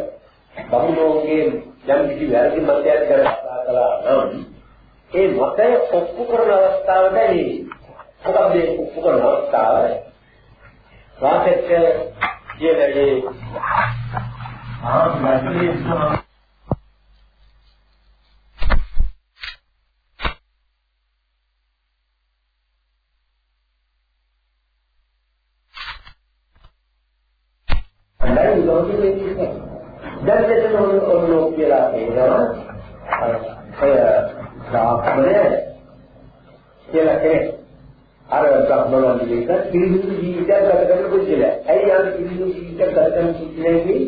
බමුණෝගේ යම් කිසි වැරදි මතයක් කරලා කළා නම් ඒ මතය ඔප්පු කරන අවස්ථාවට එන්නේ. මොකද මේ ඔප්පු කරන අවස්ථාව වාසෙත් කියන්නේ ආ මාත්‍රි දැන් ලෝකෙ වෙන්නේ දැන් මෙතන ඔන්නෝ කියලා කියනවා අය ධාත්මය කියලා කෙනෙක් අර ධර්මවල විදිහට පිළිහිදු ජීවිතයක් ගත කරන පුද්ගලයා. ඇයි යාර පිළිහිදු ජීවිතයක් ගත කරන පුද්ගලයාගේ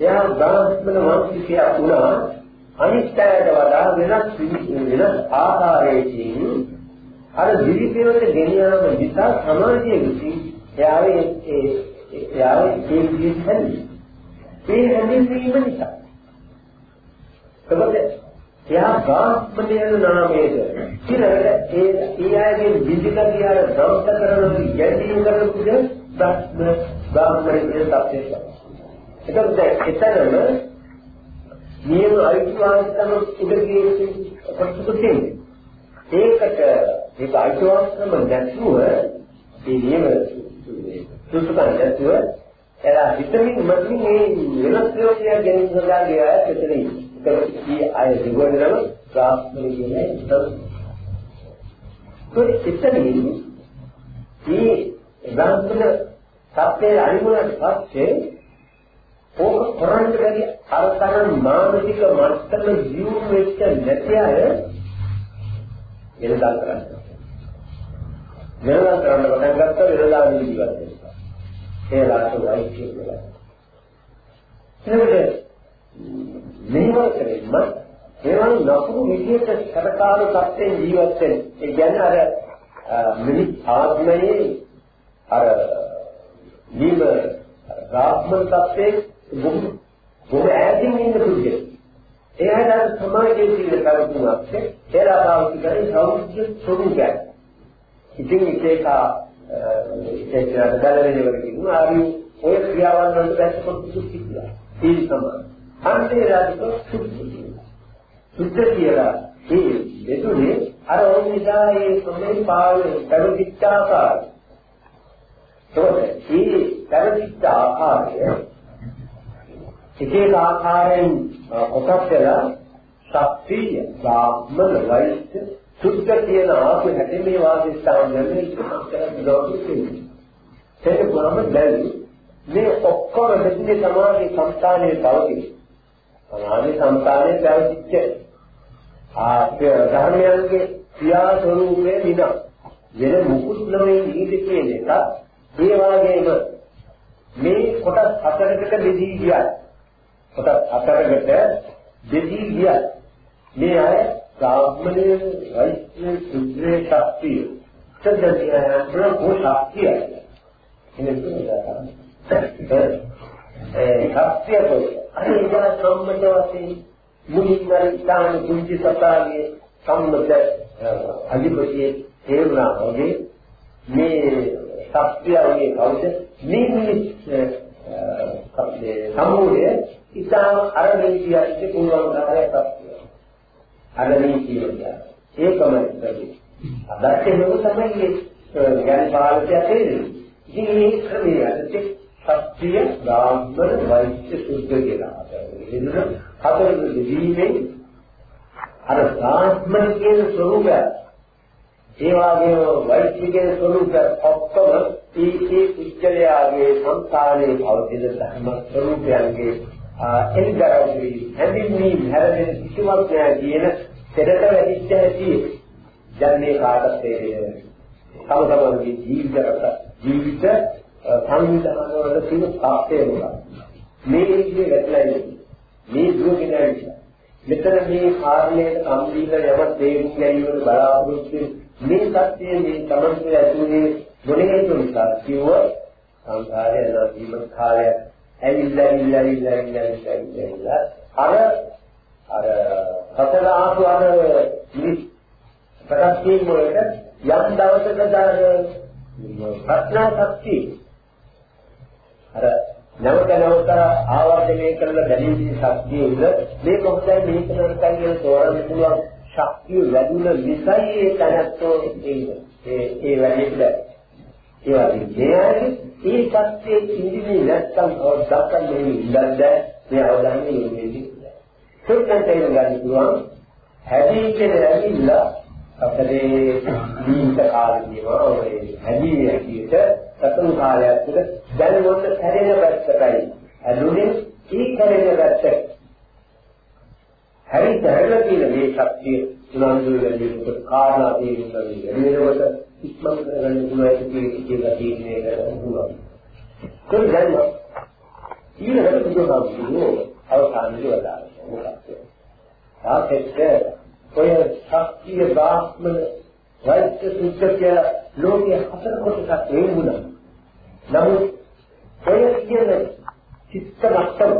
එයා ධාත්මන වංශිකයා වුණා අනිත්‍යයට වඩා වෙනස් වෙනස් ආකාරයකින් අර ජීවිතයට ගෙනියන නිසා සමාජයේ විසින් එයාගේ ඒ එයාගේ ඒ විදිහට හැදෙන්නේ. ඒ හැදෙන්නීම නිසා. එතකොට එයා ගාස්මණයන නාමයේද ඊළඟට ඒ ඒ අයගේ විදිහට කියන දවස කරන යැදීම් කරන පුද බ්‍රහ්ම බ්‍රාහ්මණයේ තත්ත්වයක්. එතකොට එතනම නියම අයිතිවාසිකම උදේ කොටසකින් ඒකට ඒක අයිතිවාසිකම නැතුව ඒ නියම සුසුකම් නැතුව එලා හිතමින් මතින් මේ වෙනස් ප්‍රයෝගයක් ගැනීම සඳහා ගියා එතනින් ඒකී අය දිගුවනම ප්‍රාර්ථනා කියන්නේ එතනින් මේ ගාන්තන සත්‍යයේ අනිමුණට පස්සේ ඕක කරන්න බැරි අර තරම් මානසික මට්ටම ජීවු වෙච්ච නැති අය වෙනදා කරන්නේ. වෙනදා කරන්න පටන් ගත්තා වෙනදා ජීවත් වෙනවා. ඒලාට වයිට් කියලා. එතකොට මෙහෙම කරෙන්න ඒවන් නපුරු විදියට සරකාරු තත්ත්වයෙන් ජීවත් වෙන. ඒ කියන්නේ අර මිනිස් ආත්මයේ අර නිම රාත්මන තත්ත්වයේ බොහොම බොහොම ඈතින් ඉන්න පුද්ගලෙක්. එයාට සමාජයේ තියෙන කරුණාවක් ඒලා පාවිච්චි කරේ සෞඛ්‍ය ස්වરૂපයක්. ඉතින් එක එක ඒකේ බලවේල වල කියනවා ආරි ඔය ක්‍රියාවන් වලට දැක්කොත් සුද්ධිය. ඒ තමයි. අන්තේ රාජික සුද්ධිය. සුද්ධ කියලා ඒ දෙතුනේ අර ඕන නිසා ඒ සොමේ පාව කරුචිත්ත ආකාරය. ඒකත් ඒ කරුචිත්ත ආකාරය එක එක ආකාරයෙන් කොටස් වෙලා ශක්තිය, ධාම්ම, වෛද්‍ය සුද්ධ කියන ආපු හැටි මේ වාසිස්තාවන් යන්නේ ඉස්සරහට ගලවන්නේ. ඒක කොහොම දැන් මේ ඔක්කොම දෙන්නේ තමයි සංස්කාරයේ පවතින. සමාධි සංකාරයේ පැවතිච්ච ආත්‍ය ධර්මයන්ගේ ක්‍රියා ස්වરૂපයේ විනා. වෙන මුකුත්මේ ජීවිතයේ එක ඒ වගේම මේ කොටස් හතරකට බෙදී ගියත් කොටස් හතරකට බෙදී ගියත් මේ අය සාමනීය වෛද්‍ය සුද්ධේ ශක්තිය සදදී අනුරෝ ශක්තිය එන්නේ සත්‍ය පොත. අනේ ඉඳලා සම්මත වශයෙන් මුලින්ම ඉතාලි කුංචි සතාගේ සම්මත අධිපතියේ තේරුණා වගේ මේ සත්‍යයේ කවුද මේ සම්මූලය ඉතාල අර දෙවියන්ට පුළුවන් ආකාරයට සත්‍යය. අර දෙවියන්ට ඒකම තමයි. අදත් ඒක තමයි ගැන පාලකයා තේරෙන්නේ. ඉතින් මේ ක්‍රමයේ සත්‍ය ගාම්බර වෛද්‍ය සුද්ධ කියලා. එන්න හතරක දෙවීමෙන් අර සාත්මන කියන ස්වરૂපය ඒ වගේම වෛද්‍ය කියන ස්වરૂපය ඔක්කොම ඒ ඒ කුච්චලයාගේ සංකාරයේ පවතින ධර්ම ස්වરૂපයන්ගේ එල්ගරවි හැදින්වීම හැරෙන කිසිවක් නෑ කියන දෙකට වැඩිච්ච හැටි දැන් මේ කාටත් තේරෙනවා. තම තමන්ගේ ජීවිත ජීවිත සංවිධානවල තියෙන තාප්පේ මොකක්ද මේ විදිහේ වැටලා මේ දුකේ නැවිලා මෙතන මේ කාරණයට සම්බීල යම තේරුම් ගැනීමට බලාපොරොත්තු මේ සත්‍යයේ මේ තමන්ගේ ඇතුලේ මොනේ නිසා කිව්ව සංසාරය ජීවිත කාලයක් ඇවිල්ලා ඇවිල්ලා ඇවිල්ලා ඇවිල්ලා ඇවිල්ලා අර අර සතර ආපු අර මිනිස් ප්‍රකාශ වීම වලට යම් දවසක දාන ප්‍රඥා ශක්තිය අර නැවත නැවත ආවර්ජනය කරන දැනීමේ ශක්තිය උද මේ මොහොතේ මේක නරකයි කියලා තෝරන්න පුළුවන් ශක්තිය වැඩිුණ නිසයි ඒ තනත්තෝ ඒ ඒ වැඩිද ඒ වගේ මේ ශක්තිය ඉඳින්නේ නැත්තම් අවදාකම් මේ ඉඳන්ද මේ අවධානය යොමු වෙන්නේ සුත්තන්ට ගන්න පුළුවන්. හැදී කියන ඇවිල්ලා අපේ ජීවිත කාලයේම ඔය හැදී හැටියට සතුන් කාලයක් තුළ දැන් මොකද හැරෙන පැත්තටයි අනුනේ ඊ කරෙන පැත්ත හරි දැරලා තියෙන මේ ශක්තිය උනන්දු වෙන්නේ කාරණා තේරුම් ගන්න වෙනකොට ඉක්මන් කරගන්න පුළුවන් කියලා තීරණය කරන්න පුළුවන්. ඒක දැන් ඊළඟට බුදුහාමුදුරුවෝ අවසානයේ වදාළා මොකක්ද? ආකෙත් ඔය ශක්තිය බාහ්මන වෛද්‍ය සුද්ධකය ලෝකයේ හතර කොටසක් වේගුණා. නමුත් ඔය කියන චිත්ත මට්ටම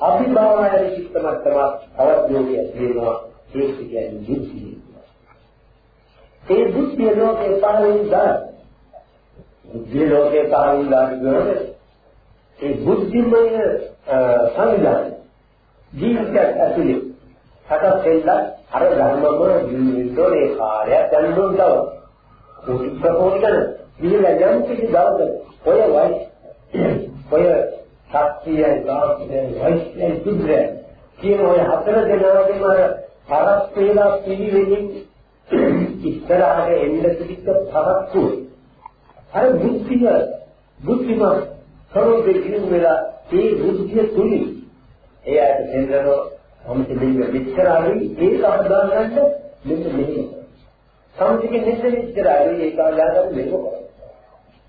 අභිභාවය චිත්ත මට්ටම තවත් ලෝකයේ තියෙනවා ඒක කියන්නේ බුද්ධිය. ඒ බුද්ධිය ලෝකේ පහළින් දාන. බුද්ධිය ලෝකේ පහළින් දාන කියන්නේ ඒ බුද්ධිමය සංවිධානය ජීවිතයක් ඇතුලේ සකස් වෙලා අර ධර්මම ජීවිතේ කාර්යය දැනුම් දව. කොටි ප්‍රකෝටි ගන්න. ඉතින් යම් කිසි දවසක ඔය වයි ඔය ශක්තියයි දාර්ශනිකයි වෛශ්‍යයි දුද්‍රය කියන ඔය හතර දෙනාගේම අර තරස් වේලා පිළිවෙලින් ඉස්සරහට එන්න පිටික තරක්කු අර බුද්ධිය බුද්ධිමත් සරෝදේ කියන වෙලා ඒ බුද්ධිය තුලින් ඒ ඇයට දෙන්නෝ මොකද දෙන්න විස්තරාලි ඒක අහදාගන්න මෙන්න මෙහෙම සම්පූර්ණ මෙන්න විස්තරාලි ඒක අහදාගන්න මෙන්න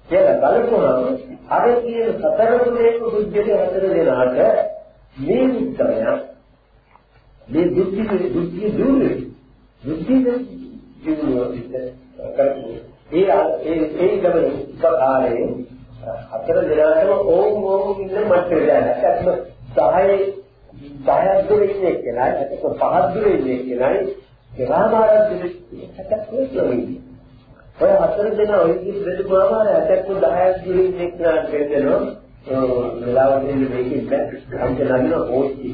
කියලා බලපුවම අර කියන සතර තුනේක බුද්ධියට හතර දෙනාට මේ උත්තරය මේ බුද්ධි බුද්ධිය දුන්නේ බුද්ධිය දිනුවා කරන්නේ ඒ ඒ ඒ ගමන උපකාරයේ හතර දෙනාටම ඕම් ඕම් ඉන්න මට්ටමට ඇත්තම 10 10ක් දුර ඉන්නේ කෙනයි එතකොට පහක් දුර ඉන්නේ කෙනයි ග්‍රාමාරක් දුර එකක් වෙන්නේ. ඔය හතර දෙනා ඔය කිසි බෙදුවාම ඇටක් 10ක් දුර ඉන්නේ කෙනාට බෙදෙනවා. වෙලාවට ඉන්නේ මේකෙත් අන්තනන්න ඕටි.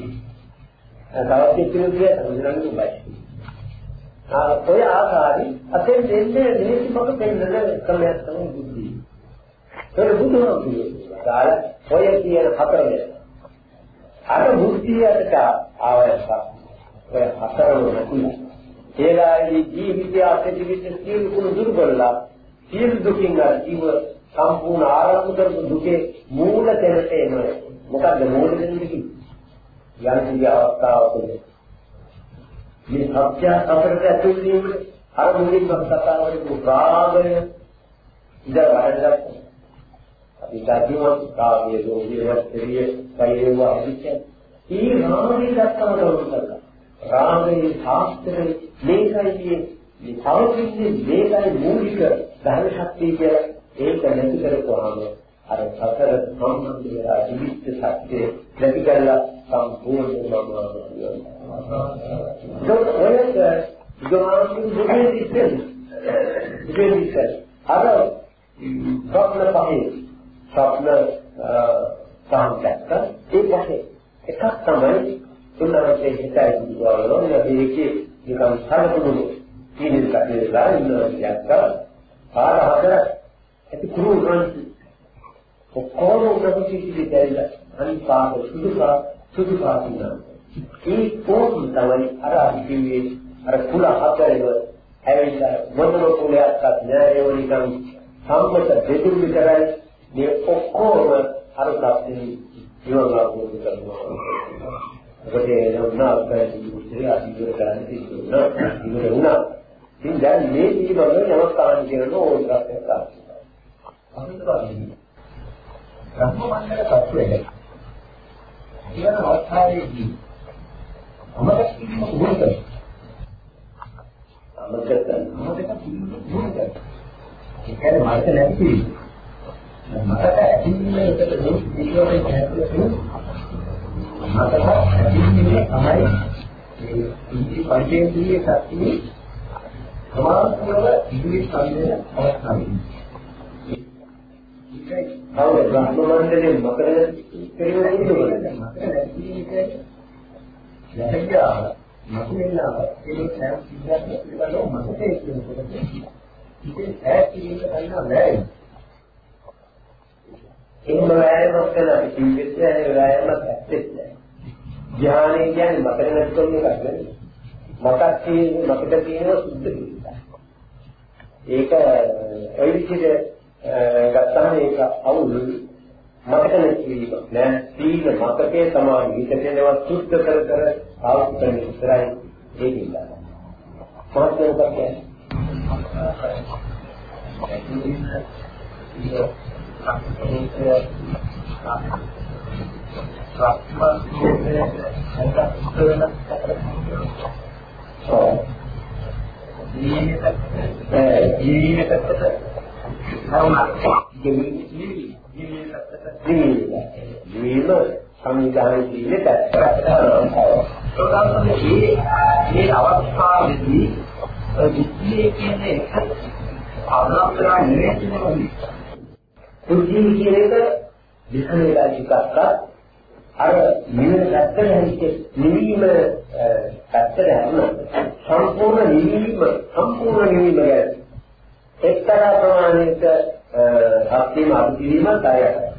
තවත් එක්කෙනෙකුගේ අන්තනන්න බයි. ආ ඔය ආකාරي අතෙන් දෙන්නේ මිනිස්සු මග පෙන්නන ක්‍රමයක් තමයි බුද්ධිය. ඒක බුදුහාමුදුරුවෝ දාලා ඔය කියන හතර දෙනා අර බුද්ධියට ආවයස ඔය හතරම නැතිලා ඒලායි ජීවිතය අත්‍යවිත සියලු කුණු දුරු කළා සියලු දුකින් අර ජීව සම්පූර්ණ ආරම්භ කරපු දුකේ මූල තැනට එනවා මොකද්ද මූල දෙන්නේ යම් කිසි අවස්ථාවක මේ සත්‍ය අපරට ඇතුල් වීම අර මුලින්ම කතා කරපු රාගය ඉඳ වරදක් විකල්පියෝ කාර්ය දෝෂිය වස්තරිය පරිවේව අධිච්ඡ ඊ රාමයේ දත්තම දවස් කරලා රාමයේ ශාස්ත්‍රයේ මේකයි මේ පෞද්ගලික මේකයි මූලික ධර්ම ශක්තිය කියලා ඒක නැති කරපුවාම අර සතර සම්බන්ධ වෙලා ජීවිත සත්‍ය නැති කරලා සම්පූර්ණයෙන්ම ඔයක ගාමින් දුකේ ඉතින් දුකේ ඉතින් අර ප්‍රශ්න පහේ ස්වප්න සාන්තක ඒ වගේ එකක් තමයි උන්වහන්සේ හිතයි බුදුවරෝ මේකේ නිකන් සරතුණු කීනෙන් කටේලා ඉන්නවා පාර හතර ඇති කුරු රන්ති ඔක්කොම උන්වහන්සේ ඉතිරිදැයිලා අනිත් පාර සුදු පාර සුදු පාර ඉන්නවා ඒ පොත් තමයි අර අදිවියේ අර කුල හතරේව ඇවිල්ලා මොනම කුලයක්වත් නෑ ඒ නිකන් සම්මත දෙතුන් විතරයි. මේ ඔක්කොම අර සත්‍යෙ ඉවරලා වුණ කරනවා. ඒකේ නෝනා කරන්නේ ඉතිරි අදිවර කරන්නේ තිබුණා. ඉවර වුණා. ඉතින් දැන් මේ පිළිබඳව නමස්කාරම් කරන ඕන එකක් තමයි. අනිත් බ්‍රහ්ම මණ්ඩල තත්ත්වය කියන අවස්ථාවේදී අමතක කිරීම උගත. අමතක අමතක කිරීම උගත. ඒ කියන්නේ මාර්ග නැති. මට මේ විදියට හැදෙන්නේ මට ඇතින්නේ තමයි මේ ඉන්ද්‍රිය පංචේන්ද්‍රිය සත්‍යයේ සමාන්තරව ඉන්ද්‍රිය සංවේද අවස්ථාවේ. ඒකයි කවුද බ්‍රහ්ම මණ්ඩලයේ මකර පිළිවෙල ඉන්නවද? දැහැගා මකුලෙලා ඒ සෑම සිද්ධාර්ථ පිළිබඳව මතකයේ කියනකොට ඉතින් ඈත් කියන කයින වැය. එහෙම වෑයමක් කළා කිව්වෙත් වෑයමක් ඇත්තෙත් නැහැ. ඥානය කියන්නේ මතක නැතිකම එකක් නෙවෙයි. මතක් තියෙන මතක තියෙන සුද්ධ කිරිලා. ඒක ඒ විදිහට ගත්තම ඒක අවුල් මතක නැතිවීම නෑ සීල මතකයේ තමයි හිතේනවා සුද්ධ කර කර ආවුත් කරන ඉස්සරයි ඒකින්ද. මොකක්ද කියන්නේ? ජීවිතයකට ජීවීම සංවිධානයේ ජීවිත මේ මේ අවස්ථාවේදී විද්‍යාවේ කියන එක අනුතරා නෙවෙයි කුජී කියන එක විසමේලා එකක් අර නිවන පැත්තට හැරිච්ච නිවීම පැත්තට හැරුණා සම්පූර්ණ නිවීම සම්පූර්ණ නිවීම ගැන එක්තරා ප්‍රමාණයක ශක්තියම අභිවීමක් ආයතයි.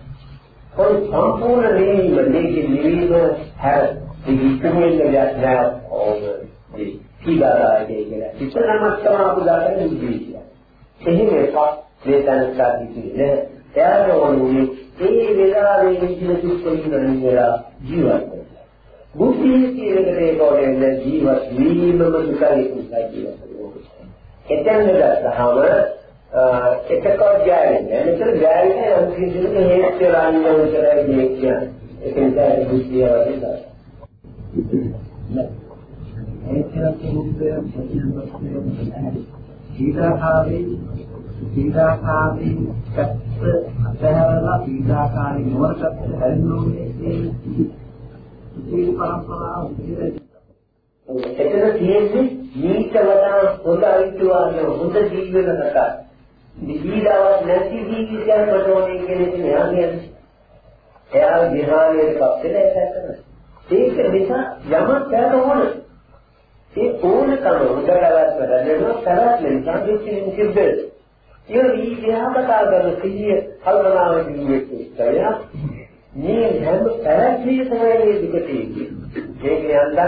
කොයි සම්පූර්ණ නිවීම මේකේ නිවීම හැර ඉතිරිමෙන් දෙයක් නෑ ඕන දී කීදාරාගේ කියලා. ඉතනමත් තමයි අපු දාගෙන ඉන්නේ. එහෙම එකක් මේ තනස්සා කිව්වේ එයාට ඕනේ ඒ වෙලාවේ ඉන්න සුත්තමින් වෙලා ජීවත් වෙනවා. බුද්ධිය කියන දේ කොහෙන්ද ජීවත් වීමම දුකයි කියලා කියනවා. එතෙන්ද ගත්තහම එකකවත් ගෑවෙන්නේ නැහැ. මෙතන ගෑවෙන්නේ යම් කිසි දෙයක හේතු වෙලා ඉන්න විතරයි මේ කියන්නේ. ඒක නිසා බුද්ධිය වගේ තමයි. සීතාකාරී සීතාකාරී පැත්ත අතහැරලා සීතාකාරී නොවරකට හැරෙන්නේ ඒ පරම්පරාව විදිහට එතන තියෙන්නේ නීච වදා හොඳ අවිතුවාන හොඳ ජීවන කතා. නිදීලාවක් නැති ජීවිතයක් වටෝනේ කියන එක න්යායයි. එයා විහාරයේ පස්සේ දැක්කම. ඒක නිසා යමක් යාට ඕන. ඒ ඕනකම උදකලවත් කරගෙන තරත් නිසා දෙකින් කිව්වේ. ඒ විදිහ කතා කරන සිහිය කල්පනාව දිනුවේ මේ හැම පැරැත්ලිය තමයි මේ දුක තියෙන්නේ. මේක යන්දන්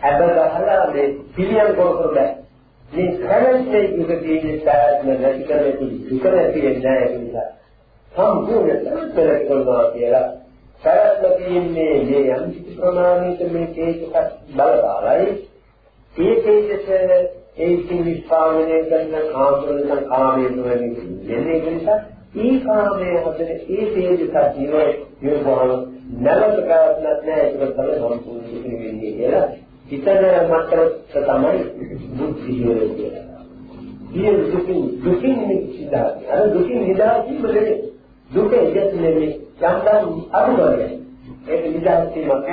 හැබ ගහලා මේ පිළියම් කර කර බෑ. මේ පැරැත්ලිය දුක තියෙන්නේ පැරැත්ම නැති කරලා දුක නැති වෙන්නේ නැහැ ඒ නිසා. සම්පූර්ණ පෙරක් කරනවා කියලා පැරැත්ම තියෙන්නේ මේ යම් කිසි ප්‍රමාණයක මේ කේකක් බලපාලයි. ඒ කේකක ඒ කිවිස්පාවනේ කරන කාමරණ කාමයේ නෙවෙයි නිසා ඒ කාමයේ හදන ඒ තේජසක් නිවයි නිවබහන නැවත කරන්නත් නෑ ඒක තමයි සම්පූර්ණ ඉතිරි වෙන්නේ කියලා හිතන මට්ටමට තමයි බුද්ධිය කියලා. ඊයේ දුකින් දුකින් නිසිදා අර දුකින් නිදාසි බලේ දුක ඉවත් නෙමෙයි. යම්නම් අනුබලයි ඒක නිදාසි මතය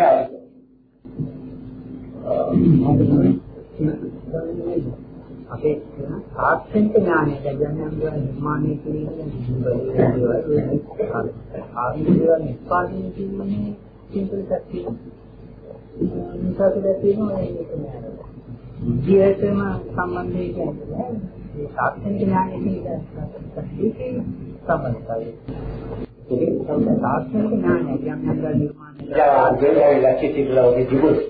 අපේ තාක්ෂණික ඥානය ගැන නිර්මාණය කිරීමේ ආවිද්‍යාව නිස්පාදනය කිරීමේ චින්තනයක් තියෙනවා. නිසා තියෙනවා ඒක නෑ. ජීවිතේම සම්බන්ධය කියන්නේ මේ තාක්ෂණික ඥානය කියන සම්බන්ධයි. ඒක තාක්ෂණික ඥානය කියන්නේ නිර්මාණය. යා දෙයයි ලක්ෂිතීලා ඔබේ තිබුණේ.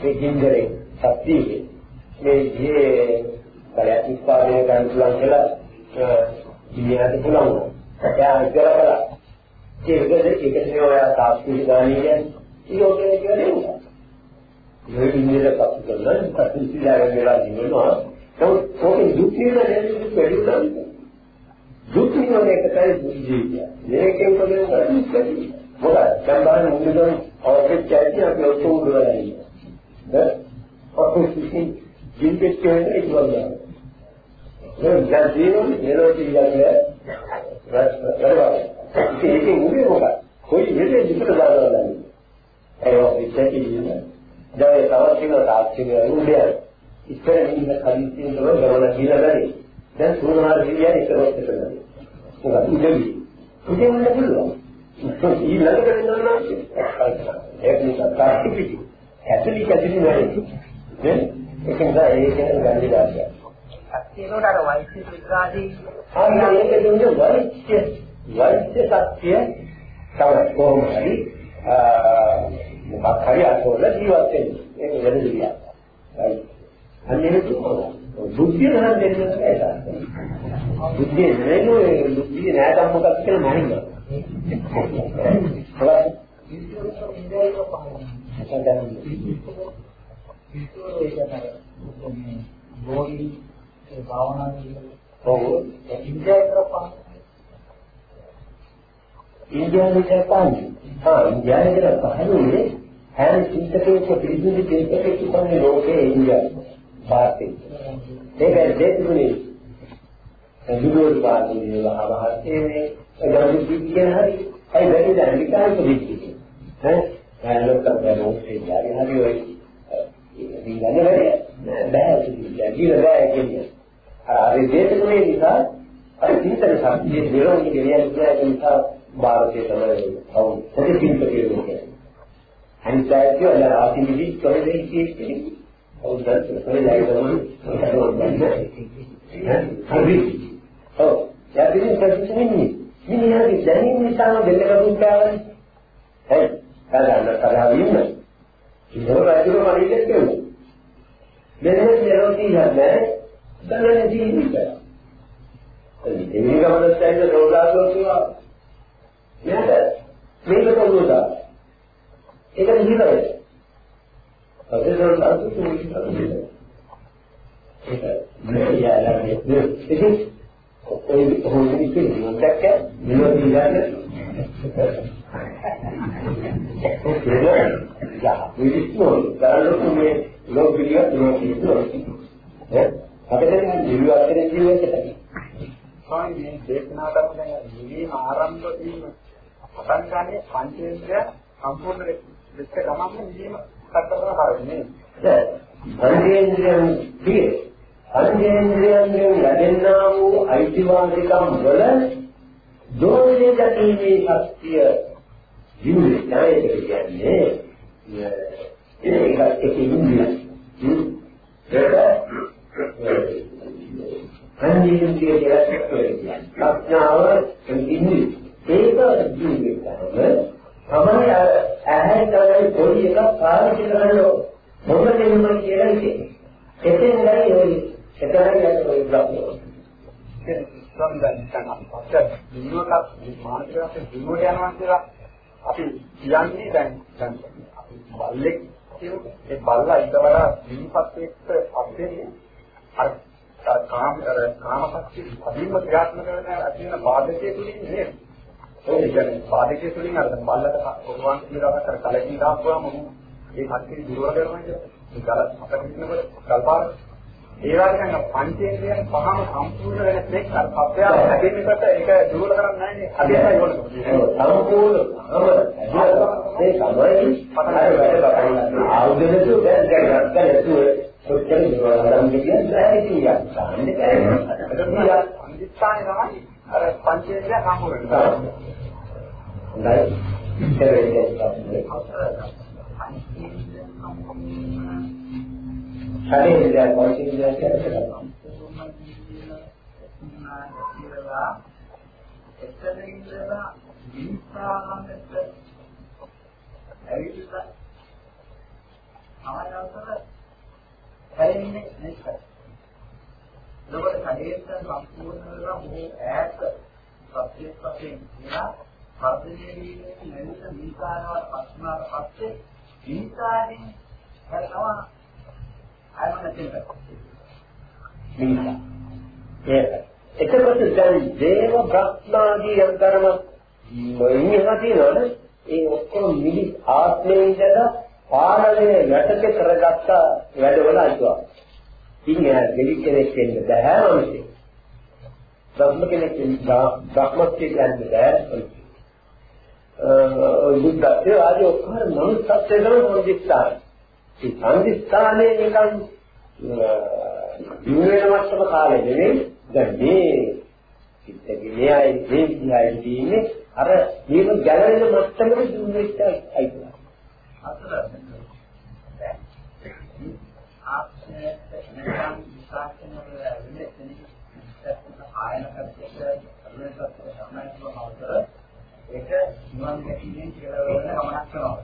ඒ ජීන්දරේ සත්‍යයේ මේ ජී බලයක් ඉස්පාදනය කරන්න පුළුවන් කියලා ඉන්නත් පුළුවන්. එයා ඉතල කළා. ඒකද ඒකනේ ඔය තාක්ෂණික ඥානය කියන්නේ ඒකේ කියන්නේ. මේ විදිහට පසු කරලා ප්‍රතිචාරය වෙලා ඉන්නවා. නමුත් ඔකේ දුක් කියන දේ දුක් වැඩි වෙනවා. දුක් කියන එක තමයි බුද්ධිය. මේකෙන් තමයි කරන්නේ. මොකද දැන් බලන්න මුලින්ම අවශ්‍ය චෛත්‍ය අපි ඔතන උඩලා ඉන්නේ. ද? අපේ සිින් ජීවිතේ කියන්නේ ඒක වගේ. දැන් දැන් ජීවන මෙලෝඩි කියන්නේ වැඩවල. ඒකේ උදේ මොකක්ද? කොයි වෙලේ විතර දානවා. ඒක විශ්කී කියන්නේ. දැන් තවත් කියන තාක්ෂණය උදේ. ඉස්සර ඉන්න කලින් වල ගමන කියලා බැරි. දැන් සූරමාර කියන්නේ එක රොත් එකද. මොකද උදේ. උදේන්න පුළුවන්. ඊළඟට වෙනවා ඒක නිසා තාක්ෂි පිටි. ඇතුලි කැදිලි නැහැ. නේ? ඒක නිසා ඒක ගන්න ගන්නවා. ඒකට අර වෛද්‍ය විද්‍යාදී අන්න ඒක දෙන්නේ වෛද්‍ය වෛද්‍ය සත්‍ය තමයි කොහොම හරි මොකක් හරි අතෝල ජීවත් වෙන්නේ. ඒක වැරදි දෙයක්. අන්න ඒක බුද්ධිය නම් දෙන්නේ නැහැ. බුද්ධිය නෙවෙයි බුද්ධිය නෑ නම් මොකක්ද කියලා මනින්න. බෝඩි ඒ භාවනා ඔව් ඉන්දියාවේ කරපහන් ඉන්දියාවේ කරපාන හා ඉන්දියාවේ කරලා පහළුවේ හැම චින්තකයක පිළිබිඹු දෙකක තිබුණේ ලෝකයේ ඉන්දියාවේ භාරතේ ඒක දෙතුනේ විරෝධ වාදී වල භාරතයේ ගාමි විද්‍යාව හරි ඒ බැරි දැන් විකාශ වෙන්නේ ඈ දැන් ලෝකයෙන් බැලුවොත් ඒ හරි වෙයි ඉතින් ගන්න බැහැ බෑ කියලා බෑ කියන්නේ. අර දේශකමේ නිසා අර චින්තන ශක්තිය නිරෝධී ගෙනියන කියන නිසා ಭಾರತයේ තමයි අවු පොඩි චින්තකයේ කියන්නේ. අනිත්‍යය වල ආතිවිදි කොහෙදේ කියන්නේ? අවුද්දත් කොහෙදයි ගමන? හරි. ඔව්. යදින් ප්‍රතිචින්නේ. මිනිහාගේ දැනීම නිසා දෙල්ලක දුක්තාවනේ. හරි. කලන්න තරහින් ඒක රාජ්‍යම මනින්ද කියනවා මෙන්න නිරෝධී නැහැ දැනන්නේ ජීවිතය. ඒ ගමනත් ඇයිද රෝගාසෝ කියනවා. නේද? මේක තෝරනවා. ඒක නිහිරයි. අදේසල් අසු තුමියි. ඒක මෙයාලගේ ඉතින් ඔය හොඳින් කියන්නේ දැක්ක මෙලොඩි යන්නේ. යා විදිස්නෝ කරලු මේ ලෝකිය ලෝකිය ඈ අපිට ජීවිත කරේ ජීවිතයට. ස්වාමී මේ දේශනා කරන දැන් නිවීම ආරම්භ වීම පටන් ගන්නේ පංචේන්ද්‍රය සම්පූර්ණ වෙච්ච ගමන්ම නිවීම සැකසන හරිනේ. පංචේන්ද්‍රයන් පිය පංචේන්ද්‍රයන් ලැබෙනා වූ අයිතිවාසිකම් වල දෝෂේ දකීමේ ශක්තිය ජීවිතය කියන්නේ ඒක ඒක ඉන්නේ. ඒක සංජීවිතය කියලා කියන්නේ. ප්‍රඥාව කියන්නේ ඒක ජීවිතයම තමයි ඇහැ කරේ පොඩි එකක් පාවිච්චි කරනවා. මොකද දෙන්න කියලා ඉතින්. එතෙන් නෑ ඔය එතනයි ඔය බ්ලොක්. සම්බන්ධ කරනවා. දිනුවක මානසික වශයෙන් දිනුවට යනවා කියලා අපි කියන්නේ දැන් දැන් අපි බල්ලෙක් ඒ බල්ලා ඊට වඩා දිනුපත් එක්ක අපේ අර කාම අර කාමපක්ෂි අදීම ක්‍රියාත්මක වෙන අදින බාධකයේ තුලින් නේද? ඒ කියන්නේ බාධකයේ තුලින් අර බල්ලට කොහොමද කියලා අර කලකින් දාපුවාම ඒ කච්චි දුරව කරනවා කියන්නේ. ඒ ගල අපිට ඉන්නකොට කල්පාර ඒ වගේ පංචේන්ද්‍රයන් පහම සම්පූර්ණ වෙන තෙක් අර පත්‍යා හැදෙන්නකොට ඒක දුර්වල කරන්නේ නැහැ නේ. අදියයි ඕනේ. සම්පූර්ණ ඒ තමයි පටන් ගන්න ආයුධ දෙක දැන් ගන්න කොච්චර දුරවලම් කියන්නේ නැහැ කියන්නේ. සාහනේ කරන්නේ. අනිත්‍යය තමයි අර පංචේන්ද්‍රය සම්පූර්ණ වෙනවා. හොඳයි. ඉතින් ශරීරය පංචේන්ද්‍රය කියලා එතන ඉඳලා විස්තරාමකට ඇවිල්ලා ආයතන හැරෙන්නේ නැහැ. ඒකට කඩේට සම්පූර්ණ වෙලා මොහොත ඈත සත්‍යයක් වශයෙන් කියලා පර්ධනය වීමේ නැවත විකාරවත් පස්නාට පස්සේ විකාරයෙන් කරනවා අයමන දෙක. මිනිසා. ඒ එතකොට දැන් දේව බ්‍රහ්මාදී යන්තරම මොනිහා තියෙනවනේ ඒ ඔක්කොම මිනිස් ආත්මේ ඉඳලා පාලනය යටතේ කරගත්ත වැඩවල අයිතුවා. ඉතින් එයා දෙවි කෙනෙක් වෙන්න බෑ මොනිසෙ. බ්‍රහ්ම කෙනෙක් වෙන්න බ්‍රහ්මත්වයට යන්න බෑ. අ බුද්ධත්වයේ ආදී ඔක්කොම මනුස්සත්වයේ කරන සංදිස්ථාන. ඒ සංදිස්ථානයේ නිකන් ජීවන මට්ටම කාලේ නෙවෙයි දැන් මේ පිටකේ මේ අය මේ විදිහයි තියෙන්නේ අර මේක ගැලවෙන මට්ටමකට දුන්න වෙච්ච අයිතිලා. ආත්මයට නැත්නම් විශ්වාසන වල වෙන්නේ ආයන කර්තක අනුසත් සම්මාන කරනවතර ඒක නිවන් දැකීමෙන් කියලා වෙන ගමනක් කරනවා.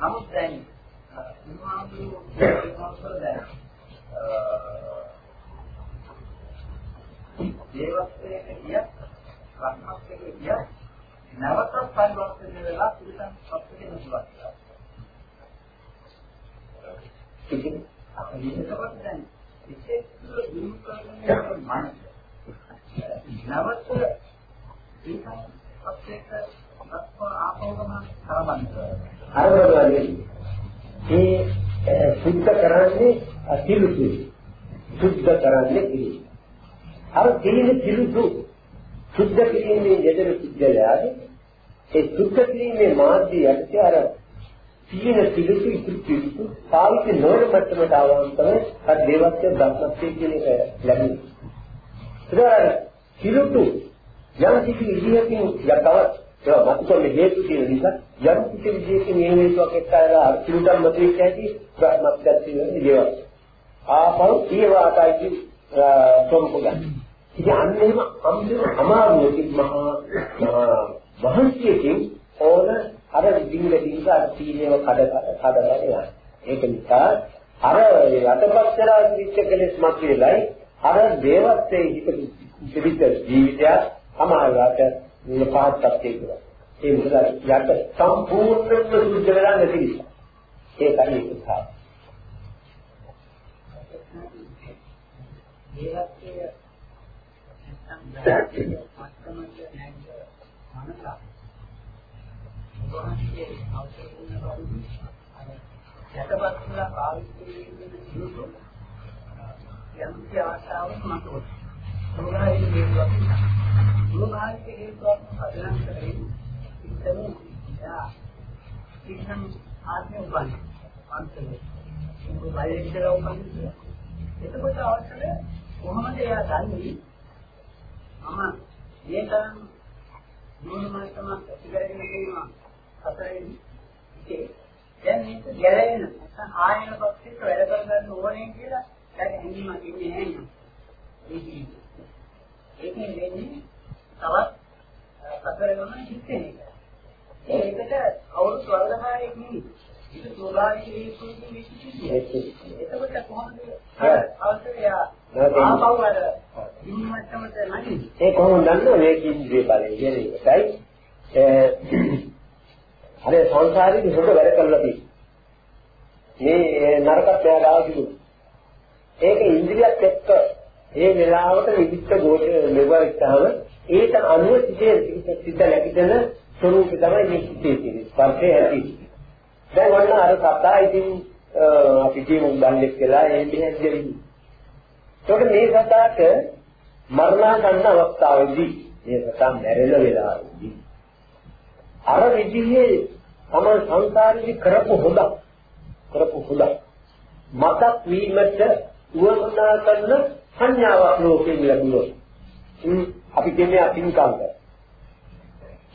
නමුත් දැන් උන්වහන්සේ කියනකොට දැන් දේවත්වයට කිය කර්මස්තේ කිය නැවත පරිවර්තනය වෙලා පිළිසම් සත්‍යක නුසුවක්. ඉතින් අපි එතකොට දැන් විශේෂ දිනු කරන්නේ මනස. නැවත ඒක සත්‍යක ආපෝගම හරවලුවනේ ඒ සුද්ධ කරන්නේ අතිලුසු සුද්ධ කරන්නේ කිලි. අර කිලින කිලුසු සුද්ධ කිරීමේ යෙදෙන සිද්ධලයාගේ ඒ සුද්ධ කිරීමේ මාර්ගය යටතේ අර සීන කිලුසු ඉතුරු කිලුසු පාවිච්චි නොවන මට්ටමට ආවම තමයි අර දේවත්ව ධර්මත්වයේ කියන එක ලැබෙන්නේ. ඒක කිලුසු යම් කිසි විදියකින් යතවත් ඒවා මතුකරන හේතු තියෙන නිසා යම් කිසි විදිහකින් මේ හේතුවක් එක්කලා අර්ථුටම මතුවෙච්ච ඇති ප්‍රඥාත්යක් තියෙන දේවල්. ආපහු ඊවාටයි සොම්ප ගන්න. ඉතින් අන්න එහෙම අම්දේ අමාරුවකින් මහා මහන්සියකින් ඕන අර දිංග දිංග අර්ථීනේව කඩ කඩ යනවා. ඒක නිසා අර යටපත් කරලා විච්ච කෙලෙස් මත වෙලයි අර දේවත්වයේ හිත පිළිච්ච ජීවිතය අමාරුවට මේ පහත් තත්ත්වයක. ඒ මොකද යට සම්පූර්ණයෙන්ම සුද්ධ වෙලා නැති නිසා. ඒකයි ඒක තමයි. ඒකේ නැත්නම් මත්තමද නැද්ද මනස. ඔබන්ගේ අවශ්‍යුන බව යටපත් කරලා පාවිච්චි වෙන සියලු යම් කිසි අවස්ථාවක මතොත්. මොනවායි දේවල් ගුණාහිත හේතුවක් පදනම් කරගෙන ඉතම යා ඉක්නම් ආත්මය උපන්නේ අන්තනේ ඒක බය විතර උපන්නේ එතකොට අවශ්‍යද කොහොමද එයා දන්නේ? මම මේ තරම් මොනමතම ඉතිරගෙන කියනවා හතරෙන් ඉතේ දැන් මේක ගැලවෙන නැත්නම් ආයන පක්ෂයට වැඩ කරගන්න ඕනේ කියලා දැන් හැංගීමක් ඉන්නේ නැහැ. නේද ඒකෙන් වෙන්නේ තවත් සතර ගමන හිතෙන එක. ඒකට අවුරුදු වර්ධමානයක් නෙවෙයි. ඒක ස්වභාවික හේතුකින් විශ්ිතියි. එතකොට කොහොමද අවශ්‍යය ආපහු අර ඉන්නමට්ටමට නැන්නේ? ඒ කොහොමද දන්නව මේ කින්ද්‍රිය බලය කියන එකයි. අර සංසාරේ හොඳ වැඩ කරලා තියෙනවා. මේ නරකත් එයා ගාව තිබුණා. ඒක ඉන්ද්‍රියත් එක්ක ඒ වෙලාවට විවිධ ගෝඨ මෙවරිතාව ඒක අනුව සිිතේ සිිත නැගිටින ස්වરૂපය තමයි මේ සිිතේ තියෙන්නේ. ස්පර්ශය ඇති. දැන් වන්න අර කතා ඉතින් අපි කියමු බල්ලෙක් කියලා ඒ බෙහෙද්දෙවි. ඒකට මේ කතාවට මරණාසන්න අවස්ථාවේදී මේ කතා මැරෙන වෙලාවේදී අර විදිහේ තමයි සංසාරේ කරපු හොඳ කරපු හොඳ මතක් වීමට උවමනා කරන සංඥාවක් ලෝකෙ ලැබුණොත් අපි කියන්නේ අතිංකාංග.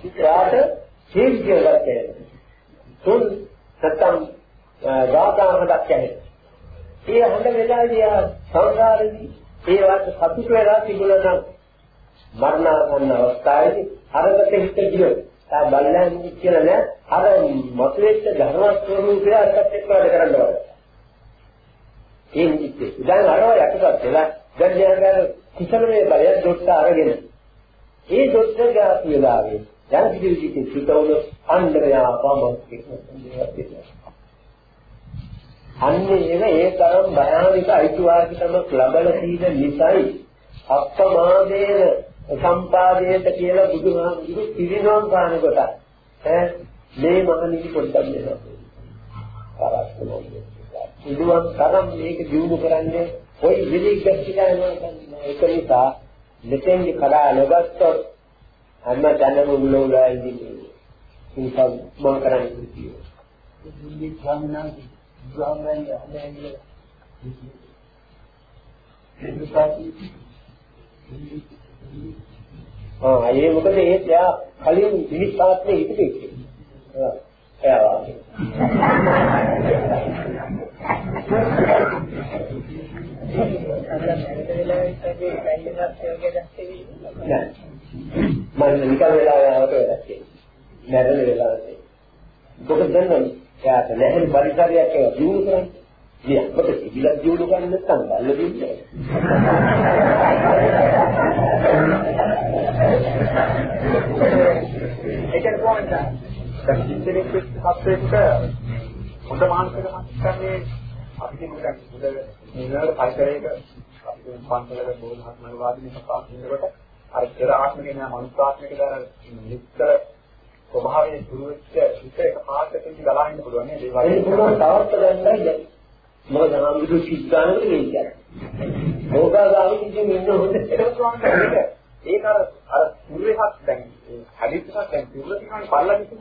ඉතියාට හේල් කියලා කියන්නේ. තුන් නැත්තම් ගාථාහදක් කියන්නේ. ඒ හොඳ වෙලාවේදී ආ සංසාරේදී ඒවට සතුට වෙලා තිබුණා නම් මරණාසන්න අවස්ථාවේදී අරකට හිත ගියොත් තා බල්ලන් කියලා නෑ අර මතුවෙච්ච ධර්ම ස්වરૂපය අරකට එක්ක වැඩ කරන්න ඕනේ. ඒ නිත්‍ය. දැන් අරව යටපත් වෙලා දැන් යාගාර කුසලමේ බලය දොට්ට අරගෙන ඒ දොට්ට ගාති වෙලාවේ යම් කිසි විදිහකින් සිතවල අන්දරයා පමක් අන්නේ එන ඒ තරම් භයානක අයිතිවාසිකමක් ලබලා තියෙන නිසායි අප්‍රමාදේන සම්පාදේත කියලා බුදුහාමුදුරු පිරිනොම් පාන කොට ඈ මේ මහණිනි පොඩ්ඩක් දෙනවා. කරස්තුනෝ. ඉදුවක් තරම් මේක දිනු කරන්නේ કોઈ විදිහකට කියලා ඒක නිසා මෙතෙන්දි කඩා නොගත්තොත් හැම තැනම උල්ලෝලා ඉන්නේ. ඒක මම කරන්නේ කිව්වා. මේ ස්වාමීන් වහන්සේ ගාමෙන් යන්නේ ආ ඒ මොකද ඒ එයා කලින් විනිත් තාත්මේ හිටපු එකේ. එයා වාගේ. මම නිකන් වෙලා යනකොට වැඩක් තියෙනවා. නැරෙන වෙලාවට. මොකද දැන් එයාට නැහැ පරිසරයක් ඒවා දිනු කරන්නේ. ඉතින් අපිට සිවිලක් දිනු ගන්න නැත්නම් බල්ල දෙන්නේ. ඒක කොහොමද? දැන් ඉන්දිනෙක් හත්වෙක හොඳ මානසික මට්ටමේ අපි කියමු දැන් හොඳ නිරවල පරිසරයක අපි පන්සලක බෝධිහත්මල වාදිනේ කතා කරනකොට අර පෙර ආත්මික නා මනුස්සාත්මික දාර නිතර ස්වභාවයේ දුරු වෙච්ච හිත එක පාඩකකින් ගලා ඉන්න පුළුවන් නේද ඒ ඒක පුළුවන් තවත් ගන්නයි මොකද ආමිදු සිද්ධානක කියන්නේ. භෝගාගාමී කිසිම ඉන්න හොඳ ඒක ඒක අර අර පුරුවේහක් දැන් හදිස්සක් දැන් පුරුව කියන්නේ පල්ලා කිසිම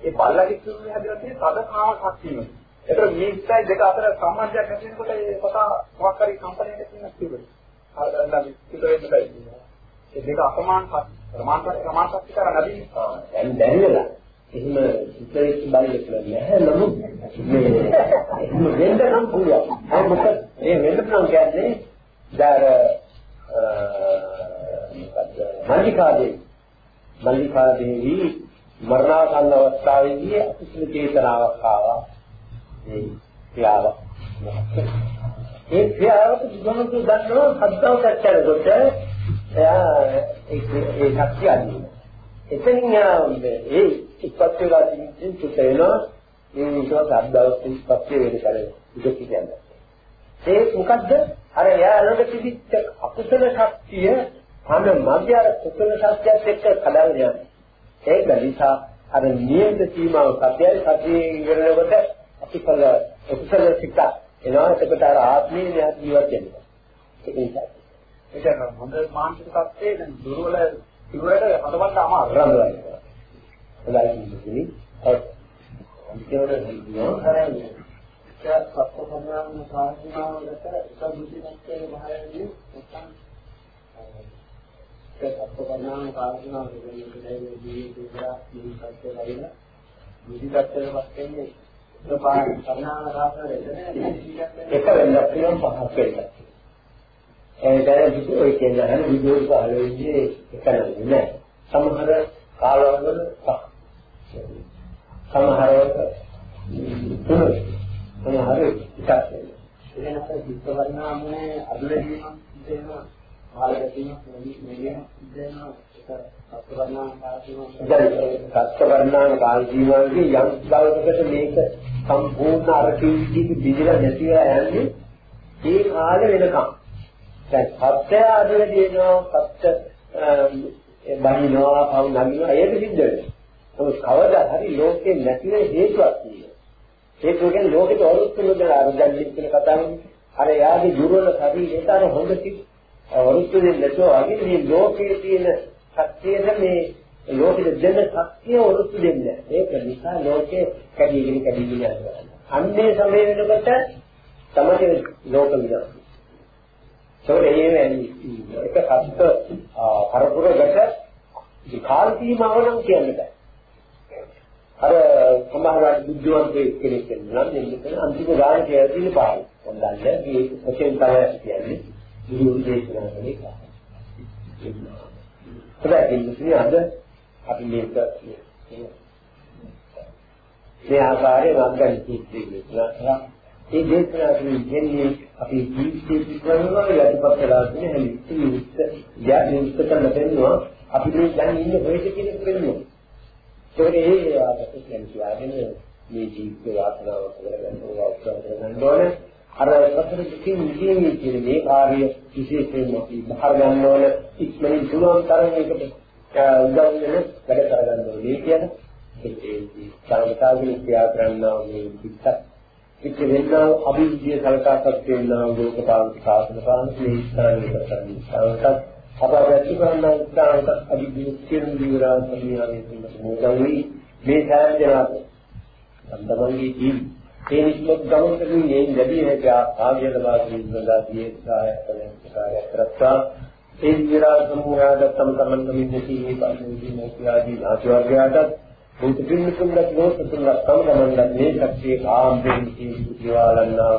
ඒ පල්ලා කිසිම හැදලා තියෙන තද කාම ශක්තිය. ඒතර මේ ඉස්සයි දෙක අතර සම්බන්ධයක් ඇති වෙනකොට ඒ පතා මොකක් හරි කම්පැනියකට තියෙන තිබෙනවා. අර දැන් ඉතින් ඒක බෑ. ඒ දෙක අසමාන ප්‍රමාණවත් ප්‍රමාණ ශක්ති කර නැදී දැන් දැරියලා එහෙම ඉතලෙක් බලයක් නැහැ නමුත් මේ එහෙම වෙන්න නම් පුළුවන්. අය මොකද ඒ වෙන්න නම් කියන්නේ දාර මල්ලිකාදේ මල්ලිකාදේවි මරණාසන්න අවස්ථාවේදී අකුසල චේතනාවක් ආවා. ඒ ක්‍රියාව. ඒ ක්‍රියාවට බුදුහාමුදුරු දන්නවා සද්දාව කච්චරකොට එයා ඒ ඒ ශක්තිය අදින. එතනින් ඒ ඉස්පත් වෙලා තිබෙන චුත වෙනවා ඒ විශ්වාස අද්දාවක් ඉස්පත් වෙන කල ඉඳ කියන්නේ. ඒ මොකද්ද? අර එයා ළඟ තිබිච්ච අකුසල ශක්තිය තම මධ්‍ය අර කුසල ශක්තියත් එක්ක කඩාගෙන යනවා. ඒක නිසා අර නියම සීමාව සත්‍යයි සත්‍යයේ ඉවරනකොට අපි කල කුසල සිත එනවා එතකොට අර ආත්මීය ජීවත් වෙනවා. ඒක නිසා ඒක හොඳ මානසික තත්ත්වයේ දැන් දුර්වල හදවත අමාරුයි. රඳවයි. හොඳයි කිව්වේ. ඔව්. අන්තිමට නියම කරන්නේ. ඒක සත්පුරුෂයන් සාහිත්‍යවලට එක බුද්ධිමත්කේ මහරජී නැත්නම් ඒක සත්පුරුෂයන් සාහිත්‍යවල දෙන්නේ ජීවිතේ පුරා ජීවිතේ ලැබෙන බුද්ධිගතේ වස්තෙන්නේ ඒක පාර කරනාන රාසනේ එක වෙනස් වෙන පහක් වෙනවා. ඒ දැන විදිහ ඔය කියන හැම විදිහක පහළ වෙන්නේ එක නෑ. සමහර කාලවල පහ. සමහරවක තුන. සමහර එකක්. එනකොට චිත්ත වර්ණාමනේ අදුලදීම දෙනවා. ආලකීම මෙලියම දෙනවා. ඒක සත්වර්ණාන සත්වර්ණාන කාලීමගේ යම් දවසකට මේක සම්පූර්ණ අර කීටි බිඳලා නැතිව යන්නේ ඒ කාලේ වෙනකම්. දැන් සත්‍ය අදල දිනනවා සත්‍ය බහිනවා පවු නගිනවා ඒක සිද්ධ වෙනවා. නමුත් කවදා හරි ලෝකේ නැති වෙන හේතුවක් තියෙනවා. හේතුව කියන්නේ ලෝකෙට වරුත්තු නොදලා අර දැන් කියන කතාවනේ. අර යාගේ දුර්වල ශරීරයට අර හොඳ කිසි වරුත්තු දෙන්නේ නැතුව වගේ මේ ලෝකයේ තියෙන ශක්තියද මේ ලෝකෙට දෙන්න ශක්තිය වරුත්තු දෙන්නේ නැහැ. ඒක නිසා ලෝකේ කැඩීගෙන කැඩීගෙන යනවා. අන්නේ සමය වෙනකොට තමයි ලෝක විනාශ ඒකේ එක සත්‍ය පරපුරකට කාල සීමාව නම් කියන්න බෑ. අර සමහරවිට බුද්ධවන්තයෙක් කෙනෙක් නම් මෙන්න අන්තිම ගාන කියලා තියෙන පාඩම. හොඳයි. මේ වශයෙන් තමයි කියන්නේ බුදු දේශනා කරන එක. ඒකයි අද අපි මේක මේ ආකාරයෙන් අත්දැකීම් තියෙනවා. ඒ දේශනාවෙන් දෙන්නේ අපි ජීවිතේ පිටවනවා යටිපත් වෙලා තියෙන හැලිච්ච යුක්ත යාදී යුක්ත කරන දෙන්නවා අපි මේ දැන් ඉන්නේ හොයක කියන එක වෙනවා ඒකේ ඒ ආපස්සෙන් කියන්නේ මේ ජීවිත වාසනාව කරගන්න ඕවා උත්සාහ කරගන්න ඕනේ. අර සතර කිසිම විදියෙ කියන මේ කාර්ය විශේෂයෙන්ම අපි බහර ගන්න ඕන. ඉක්මනින් පුළුවන් තරම් ඒකට උදව් වෙන වැඩ කරගන්න ඕනේ කියන ඒ සාමතාවගේ ක්‍රියා කරනවා මේ පිටත් එක්ක වෙන්නා අභිවිද්‍ය සලකාසක් වෙන්නා ලෝකපාලක සාසන පාලන මේ ස්ථානයේ කරන්නේ. සාවකත් අපරාධ කරන ස්ථානක අභිවිද්‍ය කියන විවරණ සම්මියාවේ මොදවි මේ සෑම දෙනාට සම්බන්ධී ජීවි ඒ නිස්මත් ගමන් කරමින් මේ ලැබී හැකිය ආගියද වාසී සඳහා දී සහාය කරන කාර්යයක් කරත්තා ඒ විරාජ සමූහයාට තම තමන් නිමිති මේ පාසලදී මොකියාදී ආචාර්යයාට බුදු පිළිකුම්ලක් නෝසතුල්ලක් තම තමන්ලා මේ කච්චේ ආම්බෙන් කී දිවාලන්නා